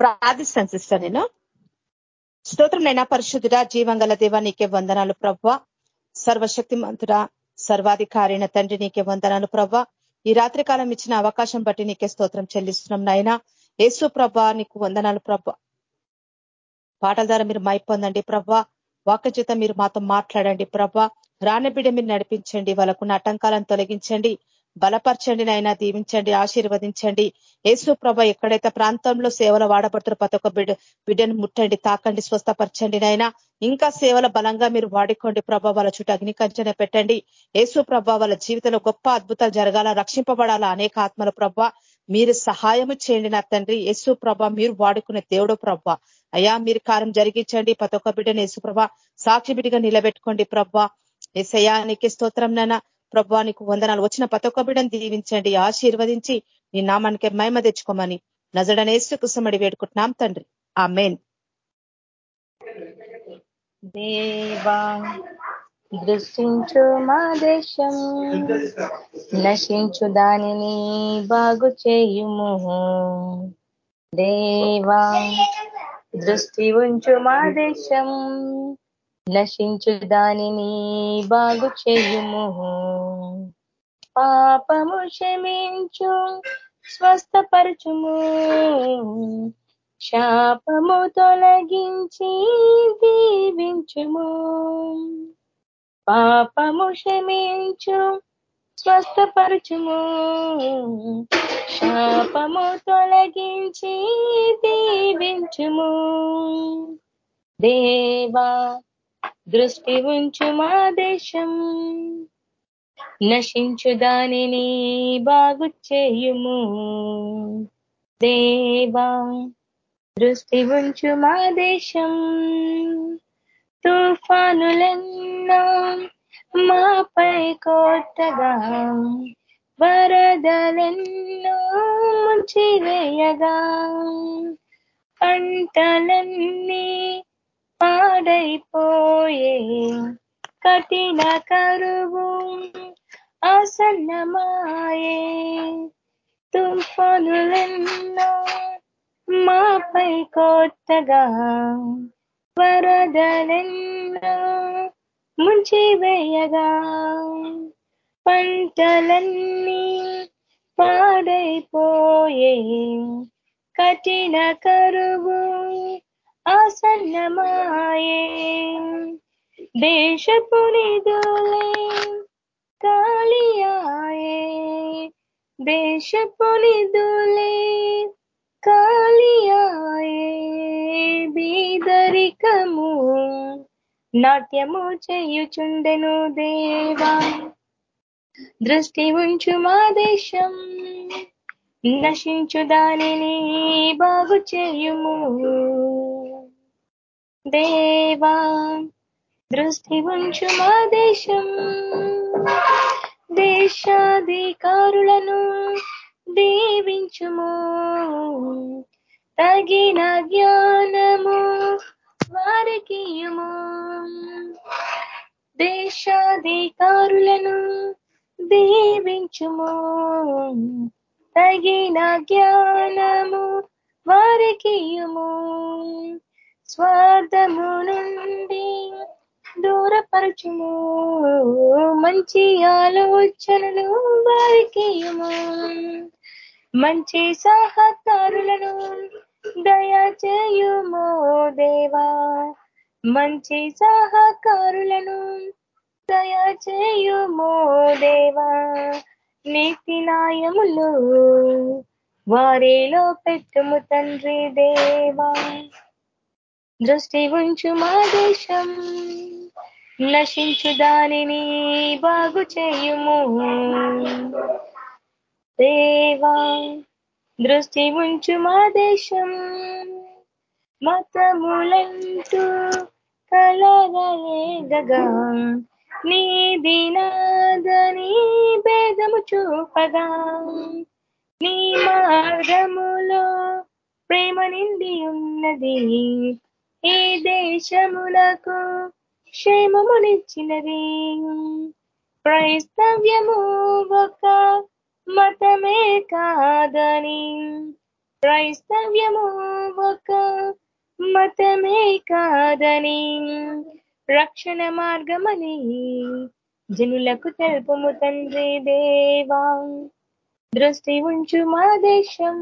ప్రార్థిస్తాను sister నేను. స్తోత్రం నైనా పరిశుద్ధుడ జీవంగల దేవ నీకే వందనాలు ప్రవ్వ సర్వశక్తి మంతుడ సర్వాధికారిన తండ్రి నీకే వందనాలు ప్రవ్వ ఈ రాత్రి కాలం ఇచ్చిన అవకాశం బట్టి నీకే స్తోత్రం చెల్లిస్తున్నాం నాయన. యేసు ప్రభ నీకు వందనాలు ప్రభ. పాటల ద్వారా మీరు మైపొందండి ప్రభ. వాక్య చేత మీరు మాతో మాట్లాడండి ప్రభ. రానబిడ్డ మీరు నడిపించండి వాళ్ళకున్న ఆటంకాలను తొలగించండి. బలపరచండి నాయన దీవించండి ఆశీర్వదించండి. యేసు ప్రభ ఎక్కడైతే ప్రాంతంలో సేవలు వాడబడుతున్న ప్రతి ఒక్క బిడ్డ బిడ్డను ముట్టండి తాకండి స్వస్థపరచండి నాయన. ఇంకా సేవల బలంగా మీరు వాడుకోండి ప్రభా వాళ్ళ చుట్టూ అగ్నికంచన పెట్టండి. యేసు ప్రభ వాళ్ళ జీవితంలో గొప్ప అద్భుతాలు జరగాల రక్షింపబడాలా అనేక ఆత్మల ప్రభ. మీరు సహాయము చేయండి నా తండ్రి. యేసు ప్రభ మీరు వాడుకునే దేవుడు ప్రభ. అయ్యా మీరు కారం జరిగించండి ప్రతి ఒక్క బిడ్డను యేసు ప్రభ సాక్షి బిడ్డగా నిలబెట్టుకోండి ప్రభ. ఎసయా స్తోత్రం నాన్న ప్రభా నీకు వందనాలు. వచ్చిన ప్రతి ఒక్క బిడ్డను దీవించండి ఆశీర్వదించి నీ నామానికి మహిమ తెచ్చుకోమని నజడనేసు కుసమడి వేడుకుంటున్నాం తండ్రి. ఆ మెయిన్ దేవా దృష్టించు మా దేశం నశించు దానిని బాగు చేయుము. దేవా దృష్టి ఉంచు మా దేశం నశించు దానిని బాగు చేయుము. పాపము క్షమించు స్వస్థపరచుము. శాపము తొలగించి దీవించుము. పాపము క్షమించు స్వస్థపరచుము. శాపము తొలగించి దీవించుము. దేవా దృష్టి ఉంచు మా దేశం. నశించు దానిని బాగు చేయుము. దేవా దృష్టి ఉంచు మా దేశం. తుఫానులన్నా మాపై కొట్టగా వరదలెన్నో ముంచివేయగా. పంటలన్నీ పాడైపోయే కఠిన కరువు ఆసన్నమాయే. తుఫానులెన్నో మాపై కొత్తగా వరదలెన్నో ముంచి వేయగా. పంటలన్నీ పాడైపోయే కఠిన కరువు ఆసన్నమాయే. దేశపు నిధులే కాళియాయే దేశపు నిధులే కాళియాయే బీదరికము నాట్యము చేయుచుండెను దేవా. దృష్టి ఉంచు మా దేశం నశించు దానిని బాగు చేయుము. దేవా దృష్టి ఉంచు మా దేశం. దేశాధికారులను దీవించుము. తగిన జ్ఞానము వారికి దేశాధికారులను దీవించుము. తగిన జ్ఞానము వారికి స్వార్థము నుండి దూరపరచుము. మంచి ఆలోచనలు వారికి మంచి సహకారులను దయచేయుమో దేవా. మంచి సహకారులను దయచేయుమో దేవా. నీతి న్యాయములు వారిలో పెట్టుము తండ్రి దేవా. దృష్టి ఉంచు మా దేశం నశించు దానిని బాగు చేయుము దేవా దృష్టి ఉంచు మా దేశం మతములంటూ కలగలేగగా నీ దినాదని భేదము చూపగా. నీ మార్గములో ప్రేమ నిండి ఉన్నది ఈ దేశములకు క్షేమమునిచ్చినది? క్రైస్తవ్యము ఒక మతమే కాదని. క్రైస్తవ్యము ఒక మతమే కాదని. రక్షణ మార్గమని జనులకు తెలుపుము తండ్రి దేవా. దృష్టి ఉంచు మా దేశం.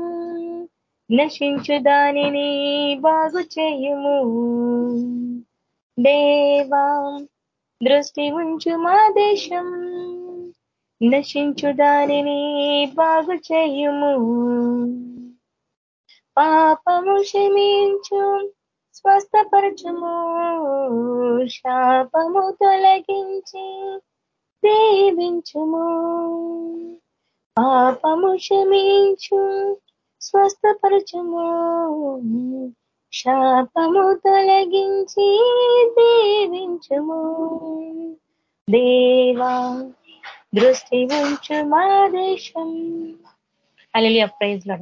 నశించు దానిని బాగు చేయుము. దేవా దృష్టి ఉంచు మా దేశం. నశించు దానిని బాగు చేయుము. పాపము క్షమించు స్వస్థపరచుము. శాపము తొలగించి దీవించుము. పాపము క్షమించు స్వస్థపరచుము. శాపము తొలగించి దీవించుము. దేవా దృష్టి ఉంచు మా దేశం. అలెలియ ప్రైజ్లో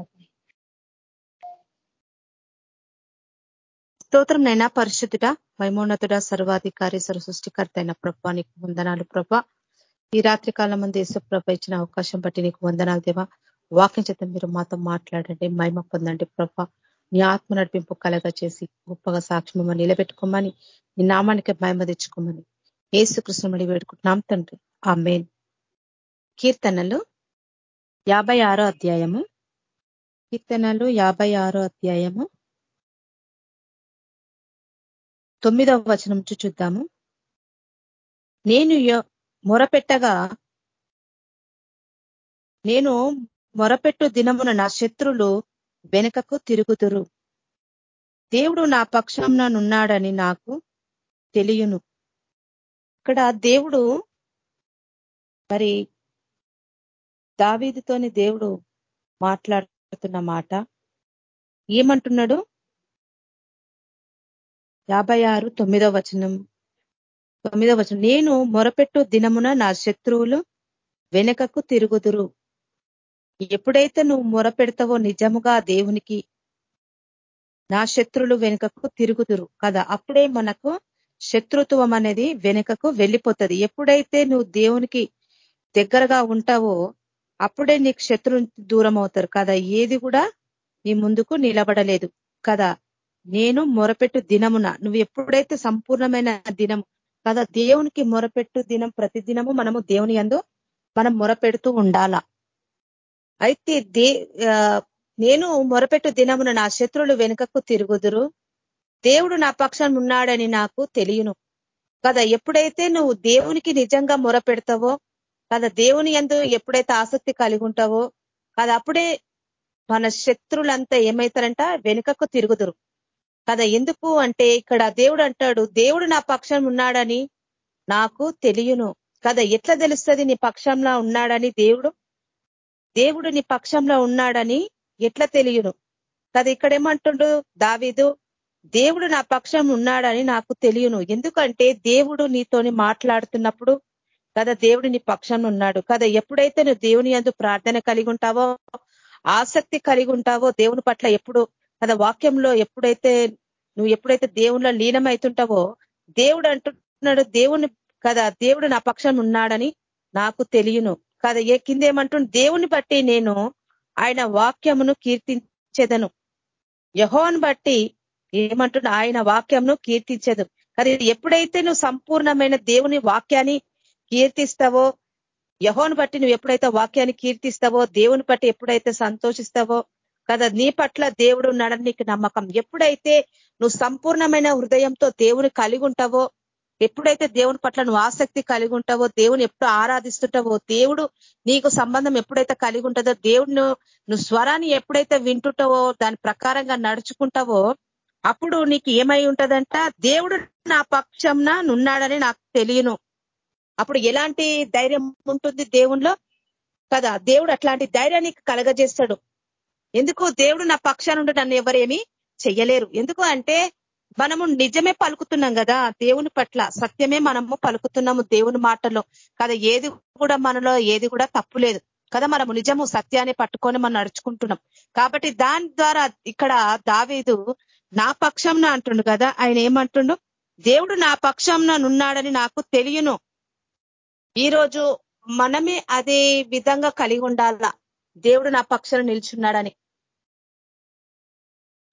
స్తోత్రం నైనా పరిశుద్ధుడ వైమోన్నతుడ సర్వాధికారి సృష్టికర్త అయిన ప్రభా నీకు వందనాలు ప్రభ. ఈ రాత్రి కాలం మంది యేసు ప్రభ ఇచ్చిన అవకాశం బట్టి నీకు వందనాలు దేవా. వాక్యం చేత మీరు మాతో మాట్లాడండి మహిమ పొందండి ప్రభ. నీ ఆత్మ నడిపింపు కలగా చేసి గొప్పగా సాక్ష్యం నిలబెట్టుకోమని నీ నామానికి మహిమ తెచ్చుకోమని ఏసు కృష్ణమడి వేడుకుంటున్నాం తండ్రి. ఆ మెయిన్ కీర్తనలు యాభై అధ్యాయము. కీర్తనలు యాభై అధ్యాయము. తొమ్మిదవ వచనం చూద్దాము. నేను మొరపెట్టగా నేను మొరపెట్టు దినమున నా శత్రులు వెనుకకు తిరుగుతురు దేవుడు నా పక్షంనున్నాడని నాకు తెలియను. ఇక్కడ దేవుడు మరి దావీదితోని దేవుడు మాట్లాడుతున్న మాట ఏమంటున్నాడు? యాభై ఆరు తొమ్మిదో వచనం. తొమ్మిదో వచనం. నేను మొరపెట్టు దినమున నా శత్రువులు వెనుకకు తిరుగుదురు. ఎప్పుడైతే నువ్వు మొరపెడతావో నిజముగా దేవునికి నా శత్రులు వెనుకకు తిరుగుతురు కదా. అప్పుడే మనకు శత్రుత్వం అనేది వెనుకకు వెళ్ళిపోతుంది. ఎప్పుడైతే నువ్వు దేవునికి దగ్గరగా ఉంటావో అప్పుడే నీకు శత్రు దూరం అవుతారు కదా. ఏది కూడా నీ ముందుకు నిలబడలేదు కదా. నేను మొరపెట్టు దినమున నువ్వు ఎప్పుడైతే సంపూర్ణమైన దినం కదా దేవునికి మొరపెట్టు దినం ప్రతి దినము మనము దేవుని ఎందు మనం మొరపెడుతూ ఉండాలా? అయితే దే నేను మొరపెట్టు దినమున నా శత్రులు వెనుకకు తిరుగుదురు. దేవుడు నా పక్షం ఉన్నాడని నాకు తెలియను. కదా ఎప్పుడైతే నువ్వు దేవునికి నిజంగా మొరపెడతావో కదా దేవుని ఎందు ఎప్పుడైతే ఆసక్తి కలిగి ఉంటావో కదా అప్పుడే మన శత్రులంతా ఏమవుతారంట వెనుకకు తిరుగుదురు. కదా ఎందుకు అంటే ఇక్కడ దేవుడు అంటాడు దేవుడు నా పక్షం ఉన్నాడని నాకు తెలియను. కదా ఎట్లా తెలుస్తుంది నీ పక్షంలో ఉన్నాడని దేవుడు? దేవుడు నీ పక్షంలో ఉన్నాడని ఎట్లా తెలియను. కదా ఇక్కడ ఏమంటుండు దావీదు దేవుడు నా పక్షం ఉన్నాడని నాకు తెలియను. ఎందుకంటే దేవుడు నీతోని మాట్లాడుతున్నప్పుడు కదా దేవుడు నీ పక్షం ఉన్నాడు. కదా ఎప్పుడైతే నువ్వు దేవుని అందు ప్రార్థన కలిగి ఉంటావో ఆసక్తి కలిగి ఉంటావో దేవుని పట్ల ఎప్పుడు కదా వాక్యంలో ఎప్పుడైతే నువ్వు ఎప్పుడైతే దేవునిలో లీనమవుతుంటావో దేవుడు అంటున్నాడు దేవుని కదా దేవుడు నా పక్షం ఉన్నాడని నాకు తెలియను. కదా ఏ కింద ఏమంటుండు దేవుని బట్టి నేను ఆయన వాక్యమును కీర్తించేదను. యహోన్ బట్టి ఏమంటున్నా ఆయన వాక్యంను కీర్తించదు కానీ ఎప్పుడైతే నువ్వు సంపూర్ణమైన దేవుని వాక్యాన్ని కీర్తిస్తావో యహోని బట్టి నువ్వు ఎప్పుడైతే వాక్యాన్ని కీర్తిస్తావో దేవుని బట్టి ఎప్పుడైతే సంతోషిస్తావో కదా నీ పట్ల దేవుడు ఉన్నాడని నీకు నమ్మకం. ఎప్పుడైతే నువ్వు సంపూర్ణమైన హృదయంతో దేవుని కలిగి ఉంటావో ఎప్పుడైతే దేవుని పట్ల నువ్వు ఆసక్తి కలిగి ఉంటావో దేవుని ఎప్పుడు ఆరాధిస్తుంటావో దేవుడు నీకు సంబంధం ఎప్పుడైతే కలిగి ఉంటుందో దేవుడు నువ్వు స్వరాన్ని ఎప్పుడైతే వింటుంటావో దాని ప్రకారంగా నడుచుకుంటావో అప్పుడు నీకు ఏమై ఉంటదంట? దేవుడు నా పక్షంన నున్నాడని నాకు తెలియను. అప్పుడు ఎలాంటి ధైర్యం ఉంటుంది దేవుణ్ణిలో కదా దేవుడు అట్లాంటి ధైర్యాన్ని కలగజేస్తాడు. ఎందుకు? దేవుడు నా పక్షానుండి నన్ను ఎవరేమి చెయ్యలేరు. ఎందుకు అంటే మనము నిజమే పలుకుతున్నాం కదా దేవుని పట్ల సత్యమే మనము పలుకుతున్నాము దేవుని మాటలో కదా ఏది కూడా మనలో ఏది కూడా తప్పు లేదు. కదా మనము నిజము సత్యాన్ని పట్టుకొని మనం నడుచుకుంటున్నాం. కాబట్టి దాని ద్వారా ఇక్కడ దావేదు నా పక్షంన అంటుండు కదా ఆయన ఏమంటుండు? దేవుడు నా పక్షంన ఉన్నాడని నాకు తెలియను. ఈరోజు మనమే అదే విధంగా కలిగి ఉండాల? దేవుడు నా పక్షాన నిల్చున్నాడని.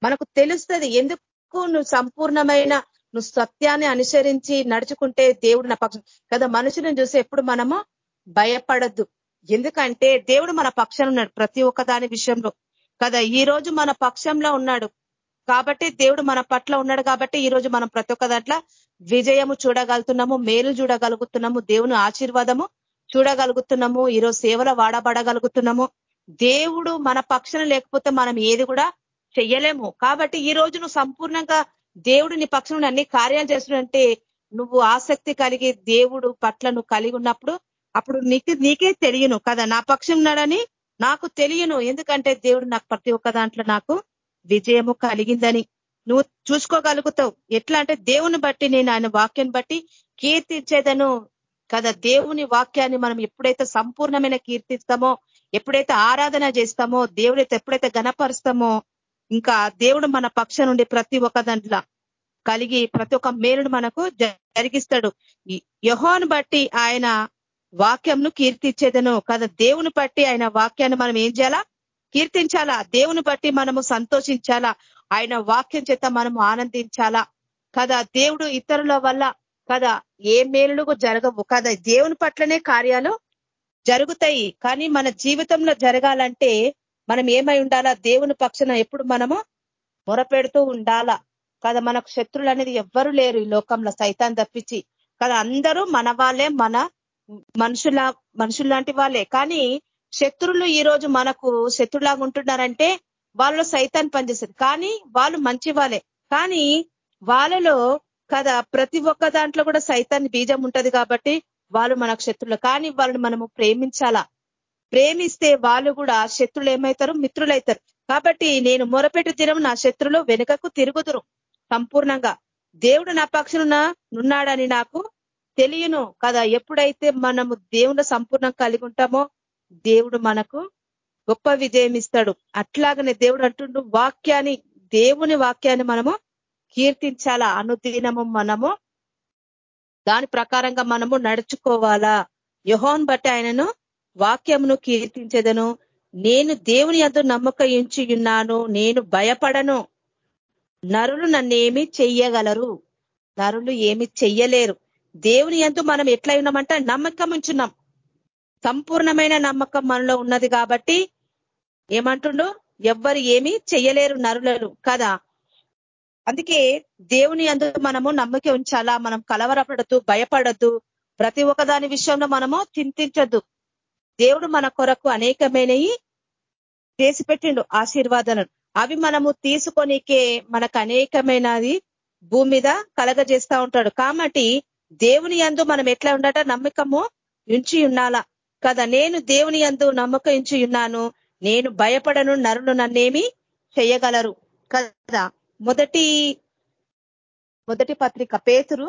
మనకు తెలుస్తుంది ఎందుకు నువ్వు సంపూర్ణమైన నువ్వు సత్యాన్ని అనుసరించి నడుచుకుంటే దేవుడు నా పక్షం. కదా మనుషులను చూసి ఎప్పుడు మనము భయపడద్దు. ఎందుకంటే దేవుడు మన పక్షం ఉన్నాడు ప్రతి ఒక్క దాని విషయంలో. కదా ఈ రోజు మన పక్షంలో ఉన్నాడు. కాబట్టి దేవుడు మన పట్ల ఉన్నాడు కాబట్టి ఈ రోజు మనం ప్రతి ఒక్క దాంట్లో విజయము చూడగలుగుతున్నాము మేలు చూడగలుగుతున్నాము దేవుని ఆశీర్వాదము చూడగలుగుతున్నాము ఈరోజు సేవలో వాడబడగలుగుతున్నాము. దేవుడు మన పక్షం లేకపోతే మనం ఏది కూడా చెయ్యలేము. కాబట్టి ఈ రోజు నువ్వు సంపూర్ణంగా దేవుడు నీ పక్షం అన్ని కార్యాలు చేస్తున్నంటే నువ్వు ఆసక్తి కలిగి దేవుడు పట్ల నువ్వు కలిగి ఉన్నప్పుడు అప్పుడు నీకు నీకే తెలియను కదా. నా పక్షం ఉన్నాడని నాకు తెలియను. ఎందుకంటే దేవుడు నాకు ప్రతి ఒక్క దాంట్లో నాకు విజయము కలిగిందని నువ్వు చూసుకోగలుగుతావు. ఎట్లా అంటే దేవుని బట్టి నేను ఆయన వాక్యం బట్టి కీర్తించేదను కదా. దేవుని వాక్యాన్ని మనం ఎప్పుడైతే సంపూర్ణమైన కీర్తిస్తామో ఎప్పుడైతే ఆరాధన చేస్తామో దేవుడైతే ఎప్పుడైతే గణపరుస్తామో ఇంకా దేవుడు మన పక్ష నుండి ప్రతి ఒక్క దాంట్లో కలిగి ప్రతి ఒక్క మేలును మనకు జరిగిస్తాడు. యహోను బట్టి ఆయన వాక్యంను కీర్తించేదను కదా దేవుని బట్టి ఆయన వాక్యాన్ని మనం ఏం చేయాలా? కీర్తించాలా? దేవుని బట్టి మనము సంతోషించాలా? ఆయన వాక్యం చేత మనము ఆనందించాలా? కదా? దేవుడు ఇతరుల వల్ల కదా? ఏ మేలులు జరగవు కదా? దేవుని పట్లనే కార్యాలు జరుగుతాయి. కానీ మన జీవితంలో జరగాలంటే మనం ఏమై ఉండాలా? దేవుని పక్షన ఎప్పుడు మనము మొరపెడుతూ ఉండాలా? కదా మనకు శత్రులు అనేది ఎవ్వరు లేరు ఈ లోకంలో. సైతాన్ని తప్పించి. కదా అందరూ మన వాళ్ళే మన మనుషుల మనుషుల్లాంటి వాళ్ళే. కానీ శత్రులు ఈ రోజు మనకు శత్రులాగా ఉంటున్నారంటే వాళ్ళు సైతాన్ పనిచేస్తారు కానీ వాళ్ళు మంచి వాళ్ళే. కానీ వాళ్ళలో కదా ప్రతి ఒక్క దాంట్లో కూడా సైతాన్ని బీజం ఉంటది కాబట్టి వాళ్ళు మనకు శత్రులు. కానీ వాళ్ళని మనము ప్రేమించాలా? ప్రేమిస్తే వాళ్ళు కూడా శత్రులు ఏమవుతారు మిత్రులైతారు. కాబట్టి నేను మొరపెట్టి దినం నా శత్రులు వెనుకకు తిరుగుదురు. సంపూర్ణంగా. దేవుడు నా పక్షున ఉన్నాడని నాకు తెలియను కదా. ఎప్పుడైతే మనము దేవుని సంపూర్ణం కలిగి ఉంటామో దేవుడు మనకు గొప్ప విజయం ఇస్తాడు. అట్లాగనే దేవుడు అంటుండు వాక్యాన్ని దేవుని వాక్యాన్ని మనము కీర్తించాలా? అనుదినము మనము దాని ప్రకారంగా మనము నడుచుకోవాలా? యహోన్ బట్టి ఆయనను వాక్యమును కీర్తించేదను. నేను దేవుని ఎందు నమ్మక ఇంచి ఉన్నాను నేను భయపడను. నరులు నన్నేమి చెయ్యగలరు. నరులు ఏమి చెయ్యలేరు. దేవుని ఎందు మనం ఎట్లా ఉన్నామంటే నమ్మకం ఉంచున్నాం సంపూర్ణమైన నమ్మకం మనలో ఉన్నది కాబట్టి ఏమంటుండు? ఎవ్వరు ఏమి చెయ్యలేరు నరులను. కదా? అందుకే దేవుని అందు మనము నమ్మక ఉంచాలా? మనం కలవరపడద్దు భయపడద్దు. ప్రతి ఒక్కదాని విషయంలో మనము చింతించద్దు. దేవుడు మన కొరకు అనేకమైనవి చేసి పెట్టిండు ఆశీర్వాదాలను. అవి మనము తీసుకొనికే మనకు అనేకమైనది భూమి మీద కలగజేస్తా ఉంటాడు. కాబట్టి దేవుని అందు మనం ఎట్లా ఉండట నమ్మకము ఉంచి ఉండాలా? కదా నేను దేవుని అందు నమ్మకం ఉంచి ఉన్నాను. నేను భయపడను నరులు నన్నేమి చెయ్యగలరు కదా మొదటి మొదటి పత్రిక పేతురు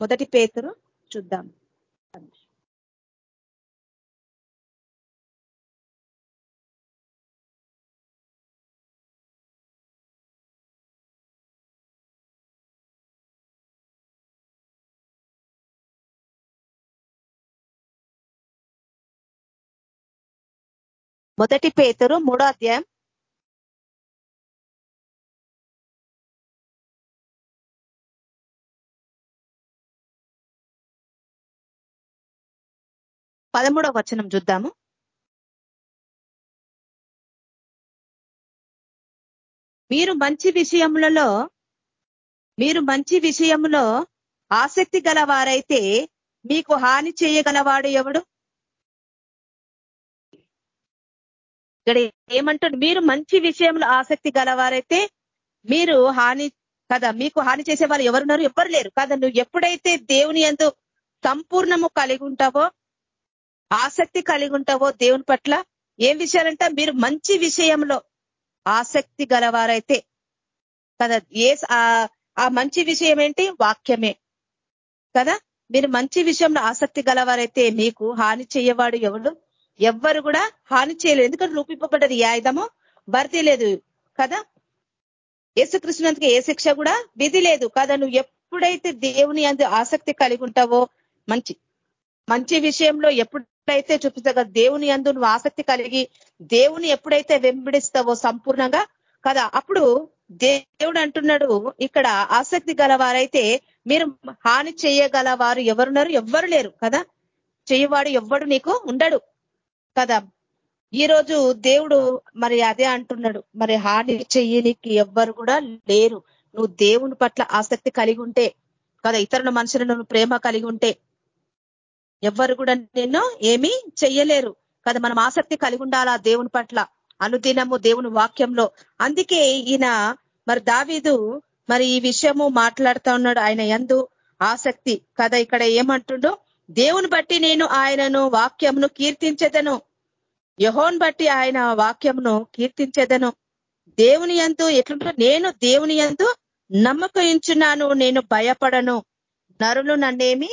మొదటి పేతురు చూద్దాం. మొదటి పేతురు మూడో అధ్యాయం. పదమూడవ వచనం చూద్దాము. మీరు మంచి విషయములలో మీరు మంచి విషయములో ఆసక్తి గలవారైతే మీకు హాని చేయగలవాడు ఎవడు? ఇక్కడ ఏమంటాడు మీరు మంచి విషయంలో ఆసక్తి గలవారైతే మీరు హాని కదా మీకు హాని చేసే వాళ్ళు ఎవరున్నారు? ఎవరు లేరు. కదా నువ్వు ఎప్పుడైతే దేవుని ఎందు సంపూర్ణము కలిగి ఉంటావో ఆసక్తి కలిగి ఉంటావో దేవుని పట్ల ఏం విషయాలంట మీరు మంచి విషయంలో ఆసక్తి గలవారైతే కదా ఏ ఆ మంచి విషయం ఏంటి? వాక్యమే. కదా మీరు మంచి విషయంలో ఆసక్తి గలవారైతే మీకు హాని చేయవాడు ఎవడు? ఎవ్వరు కూడా హాని చేయలేదు ఎందుకంటే రూపింపబడ్డది ఏ ఆయుధము? భర్తీ లేదు కదా? యేసుకృష్ణునికి ఏ శిక్ష కూడా? విధి లేదు కదా? నువ్వు ఎప్పుడైతే దేవుని అందు ఆసక్తి కలిగి ఉంటావో మంచి మంచి విషయంలో ఎప్పుడైతే చూపిస్తా దేవుని అందు నువ్వు ఆసక్తి కలిగి దేవుని ఎప్పుడైతే వెంబడిస్తావో సంపూర్ణంగా కదా? అప్పుడు దేవుడు అంటున్నాడు ఇక్కడ ఆసక్తి గలవారైతే మీరు హాని చేయగలవారు ఎవరున్నారు? ఎవ్వరు లేరు కదా? చేయవాడు ఎవ్వడు నీకు ఉండడు. కదా? ఈ రోజు దేవుడు మరి అదే అంటున్నాడు. మరి హాని చెయ్యనికి ఎవ్వరు కూడా లేరు. నువ్వు దేవుని పట్ల ఆసక్తి కలిగి ఉంటే కదా? ఇతరుల మనుషులను నువ్వు ప్రేమ కలిగి ఉంటే ఎవ్వరు కూడా నిన్ను ఏమీ చెయ్యలేరు. కదా? మనం ఆసక్తి కలిగి ఉండాలా దేవుని పట్ల? అనుదినము దేవుని వాక్యంలో. అందుకే ఈయన మరి దావీదు మరి ఈ విషయము మాట్లాడుతా ఉన్నాడు ఆయన ఎందు ఆసక్తి. కదా? ఇక్కడ ఏమంటుండో దేవుని బట్టి నేను ఆయనను వాక్యమును కీర్తించేదను. యహోన్ బట్టి ఆయన వాక్యమును కీర్తించేదను. దేవుని ఎందు ఎట్లుంటో నేను దేవుని ఎందు నమ్మకించున్నాను నేను భయపడను. నరులు నన్నేమి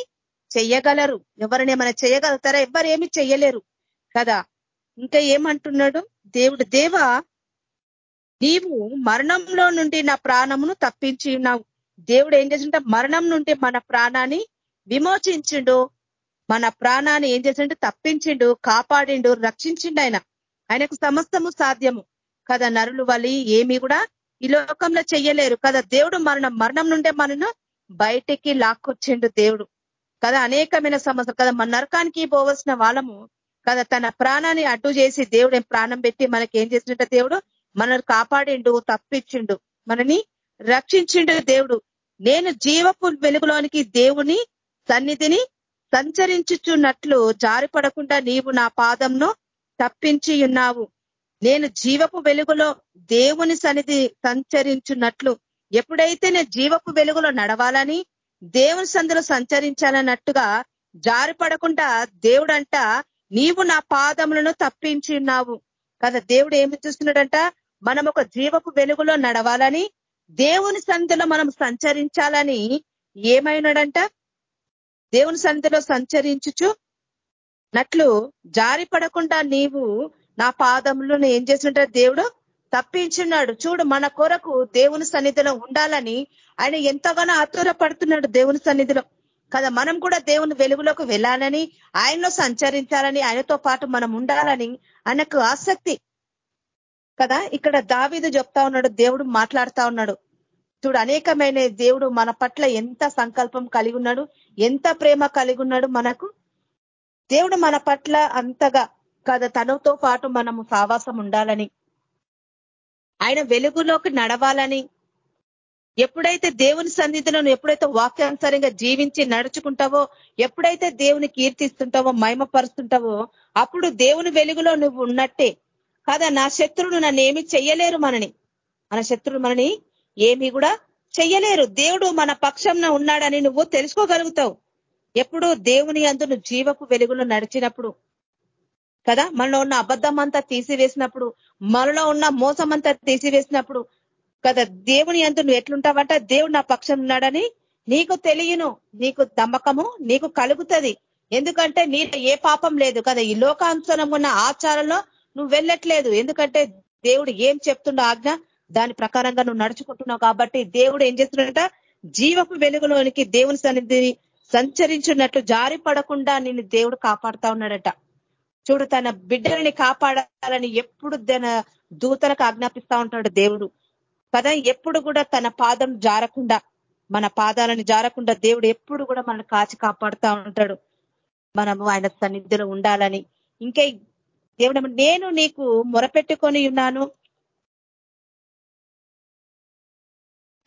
చెయ్యగలరు. ఎవరిని ఏమైనా చేయగలుగుతారా ఎవరేమి చెయ్యలేరు. కదా? ఇంకా ఏమంటున్నాడు? దేవుడు దేవ నీవు మరణంలో నుండి నా ప్రాణమును తప్పించి ఉన్నావు. దేవుడు ఏం చేసింటే మరణం నుండి మన ప్రాణాన్ని విమోచించిండు. మన ప్రాణాన్ని ఏం చేసిండు? తప్పించిండు కాపాడిండు రక్షించిండు ఆయన. ఆయనకు సమస్తము సాధ్యము. కదా నరులు వలి ఏమి కూడా ఈ లోకంలో చెయ్యలేరు. కదా దేవుడు మరణం మరణం నుండే మనను బయటికి లాక్కొచ్చిండు దేవుడు. కదా అనేకమైన సమస్యలు. కదా మన నరకానికి పోవలసిన వాళ్ళము కదా తన ప్రాణాన్ని అడ్డు చేసి దేవుడు ప్రాణం పెట్టి మనకి ఏం చేసిండ దేవుడు? మనల్ని కాపాడిండు తప్పించిండు. మనని రక్షించిండు దేవుడు. నేను జీవపు వెలుగులోనికి దేవుని సన్నిధిని సంచరించుచున్నట్లు జారిపడకుండా నీవు నా పాదంను తప్పించి ఉన్నావు. నేను జీవపు వెలుగులో దేవుని సన్నిధి సంచరించున్నట్లు. ఎప్పుడైతే నేను జీవపు వెలుగులో నడవాలని దేవుని సందులో సంచరించాలన్నట్టుగా జారిపడకుండా దేవుడంట నీవు నా పాదములను తప్పించి ఉన్నావు. కదా దేవుడు ఏమి చూస్తున్నాడంట? మనం ఒక జీవపు వెలుగులో నడవాలని దేవుని సంధిలో మనం సంచరించాలని ఏమైనాడంట? దేవుని సంధిలో సంచరించుచు నట్లు జారిపడకుండా నీవు నా పాదములను ఏం చేస్తుంటే దేవుడు తప్పించున్నాడు చూడు మన కొరకు దేవుని సన్నిధిలో ఉండాలని ఆయన ఎంతగానో ఆతురపడుతున్నాడు దేవుని సన్నిధిలో. కదా మనం కూడా దేవుని వెలుగులోకి వెళ్ళాలని ఆయనలో సంచరించాలని ఆయనతో పాటు మనం ఉండాలని ఆయనకు ఆసక్తి. కదా ఇక్కడ దావీదు చెప్తా ఉన్నాడు దేవుడు మాట్లాడుతా ఉన్నాడు. చూడు అనేకమైన దేవుడు మన పట్ల ఎంత సంకల్పం కలిగి ఉన్నాడు ఎంత ప్రేమ కలిగి ఉన్నాడు మనకు. దేవుడు మన పట్ల అంతగా కదా తనతో పాటు మనము సావాసం ఉండాలని ఆయన వెలుగులోకి నడవాలని ఎప్పుడైతే దేవుని సన్నిధిలో ఎప్పుడైతే వాక్యానుసారంగా జీవించి నడుచుకుంటావో ఎప్పుడైతే దేవుని కీర్తిస్తుంటావో మహిమపరుస్తుంటావో అప్పుడు దేవుని వెలుగులో నువ్వు ఉన్నట్టే. కదా నా శత్రుడు నన్ను ఏమి చెయ్యలేరు మనని. మన శత్రుడు మనని ఏమి కూడా చెయ్యలేరు. దేవుడు మన పక్షంన ఉన్నాడని నువ్వు తెలుసుకోగలుగుతావు. ఎప్పుడు దేవుని అందు నువ్వు జీవపు వెలుగులో నడిచినప్పుడు కదా? మనలో ఉన్న అబద్ధం అంతా తీసివేసినప్పుడు మనలో ఉన్న మోసం అంతా తీసివేసినప్పుడు కదా? దేవుని అందు నువ్వు ఎట్లుంటావంట? దేవుడు నా పక్షం ఉన్నాడని నీకు తెలియను. నీకు నమ్మకము నీకు కలుగుతుంది. ఎందుకంటే నీలో ఏ పాపం లేదు కదా? ఈ లోకాంశనం ఉన్న ఆచారంలో నువ్వు వెళ్ళట్లేదు. ఎందుకంటే దేవుడు ఏం చెప్తుండో ఆజ్ఞ? దాని ప్రకారంగా నువ్వు నడుచుకుంటున్నావు కాబట్టి దేవుడు ఏం చేస్తున్నాడంట? జీవపు వెలుగులోనికి దేవుని సన్నిధిని సంచరించున్నట్లు జారి పడకుండా నిన్ను దేవుడు కాపాడుతా ఉన్నాడట. చూడు తన బిడ్డలని కాపాడాలని ఎప్పుడు తన దూతలకు ఆజ్ఞాపిస్తా ఉంటాడు దేవుడు. కదా ఎప్పుడు కూడా తన పాదం జారకుండా మన పాదాలను జారకుండా దేవుడు ఎప్పుడు కూడా మనల్ని కాచి కాపాడుతా ఉంటాడు. మనము ఆయన సన్నిధిలో ఉండాలని. ఇంకా దేవుడు నేను నీకు మొరపెట్టుకొని ఉన్నాను.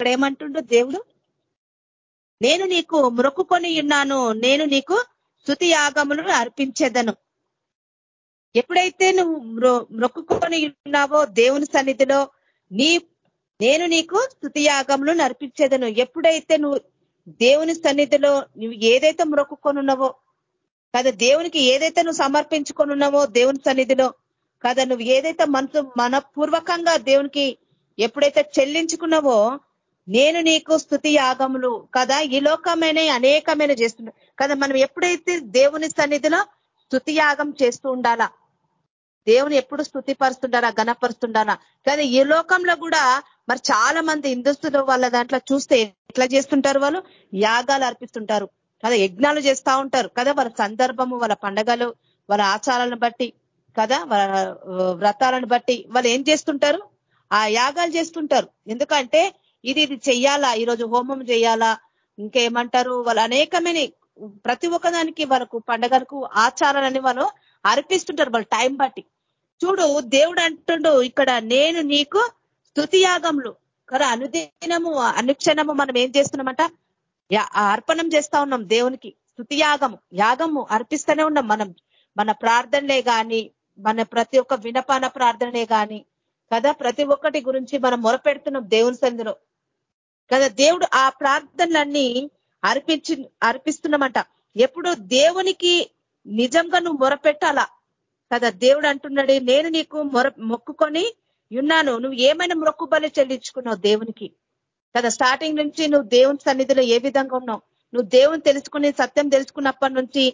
ఇక్కడ ఏమంటుండో దేవుడు? నేను నీకు మొక్కుకొని ఉన్నాను నేను నీకు శృతి యాగములను అర్పించేదను. ఎప్పుడైతే నువ్వు మొక్కుకొని ఉన్నావో దేవుని సన్నిధిలో నీ నేను నీకు స్థుతి యాగములు నర్పించేదను ఎప్పుడైతే నువ్వు దేవుని సన్నిధిలో నువ్వు ఏదైతే మొక్కుకొని ఉన్నావో కదా దేవునికి ఏదైతే నువ్వు సమర్పించుకొని ఉన్నావో దేవుని సన్నిధిలో కదా నువ్వు ఏదైతే మనసు మనపూర్వకంగా దేవునికి ఎప్పుడైతే చెల్లించుకున్నావో నేను నీకు స్థుతి యాగములు కదా? ఈ లోకమైన అనేకమైన చేస్తున్నా. కదా మనం ఎప్పుడైతే దేవుని సన్నిధిలో స్థుతి యాగం చేస్తూ ఉండాలా? దేవుని ఎప్పుడు స్థుతి పరుస్తుండాలా గణపరుస్తుండాలా కానీ ఈ లోకంలో కూడా మరి చాలా మంది హిందుస్తులు వాళ్ళ దాంట్లో చూస్తే ఎట్లా చేస్తుంటారు వాళ్ళు? యాగాలు అర్పిస్తుంటారు. కదా యజ్ఞాలు చేస్తూ ఉంటారు. కదా వాళ్ళ సందర్భము వాళ్ళ పండగలు వాళ్ళ ఆచారాలను బట్టి. కదా వాళ్ళ వ్రతాలను బట్టి. వాళ్ళు ఏం చేస్తుంటారు? ఆ యాగాలు చేస్తుంటారు. ఎందుకంటే ఇది ఇది చెయ్యాలా? ఈరోజు హోమం చేయాలా? ఇంకేమంటారు? వాళ్ళు అనేకమైన ప్రతి ఒక్కదానికి వాళ్ళకు పండగలకు ఆచారాలని వాళ్ళు అర్పిస్తుంటారు వాళ్ళు టైం బట్టి. చూడు దేవుడు అంటుండు ఇక్కడ నేను నీకు స్థుతియాగంలు కదా అనుదినము అనుక్షణము మనం ఏం చేస్తున్నామంట? అర్పణం చేస్తా ఉన్నాం దేవునికి. స్థుతియాగము యాగము అర్పిస్తూనే ఉన్నాం మనం. మన ప్రార్థనలే కానీ మన ప్రతి ఒక్క వినపాన ప్రార్థనలే కానీ కదా ప్రతి ఒక్కటి గురించి మనం మొరపెడుతున్నాం దేవుని సంధిలో కదా దేవుడు ఆ ప్రార్థనలన్నీ అర్పించి అర్పిస్తున్నామంట. ఎప్పుడు దేవునికి నిజంగా నువ్వు మొరపెట్టాలా? కదా దేవుడు అంటున్నాడు నేను నీకు మొర మొక్కుకొని ఉన్నాను. నువ్వు ఏమైనా మొక్కుబలి చెల్లించుకున్నావు దేవునికి? కదా స్టార్టింగ్ నుంచి నువ్వు దేవుని సన్నిధిలో ఏ విధంగా ఉన్నావు? నువ్వు దేవుని తెలుసుకుని సత్యం తెలుసుకున్నప్పటి నుంచి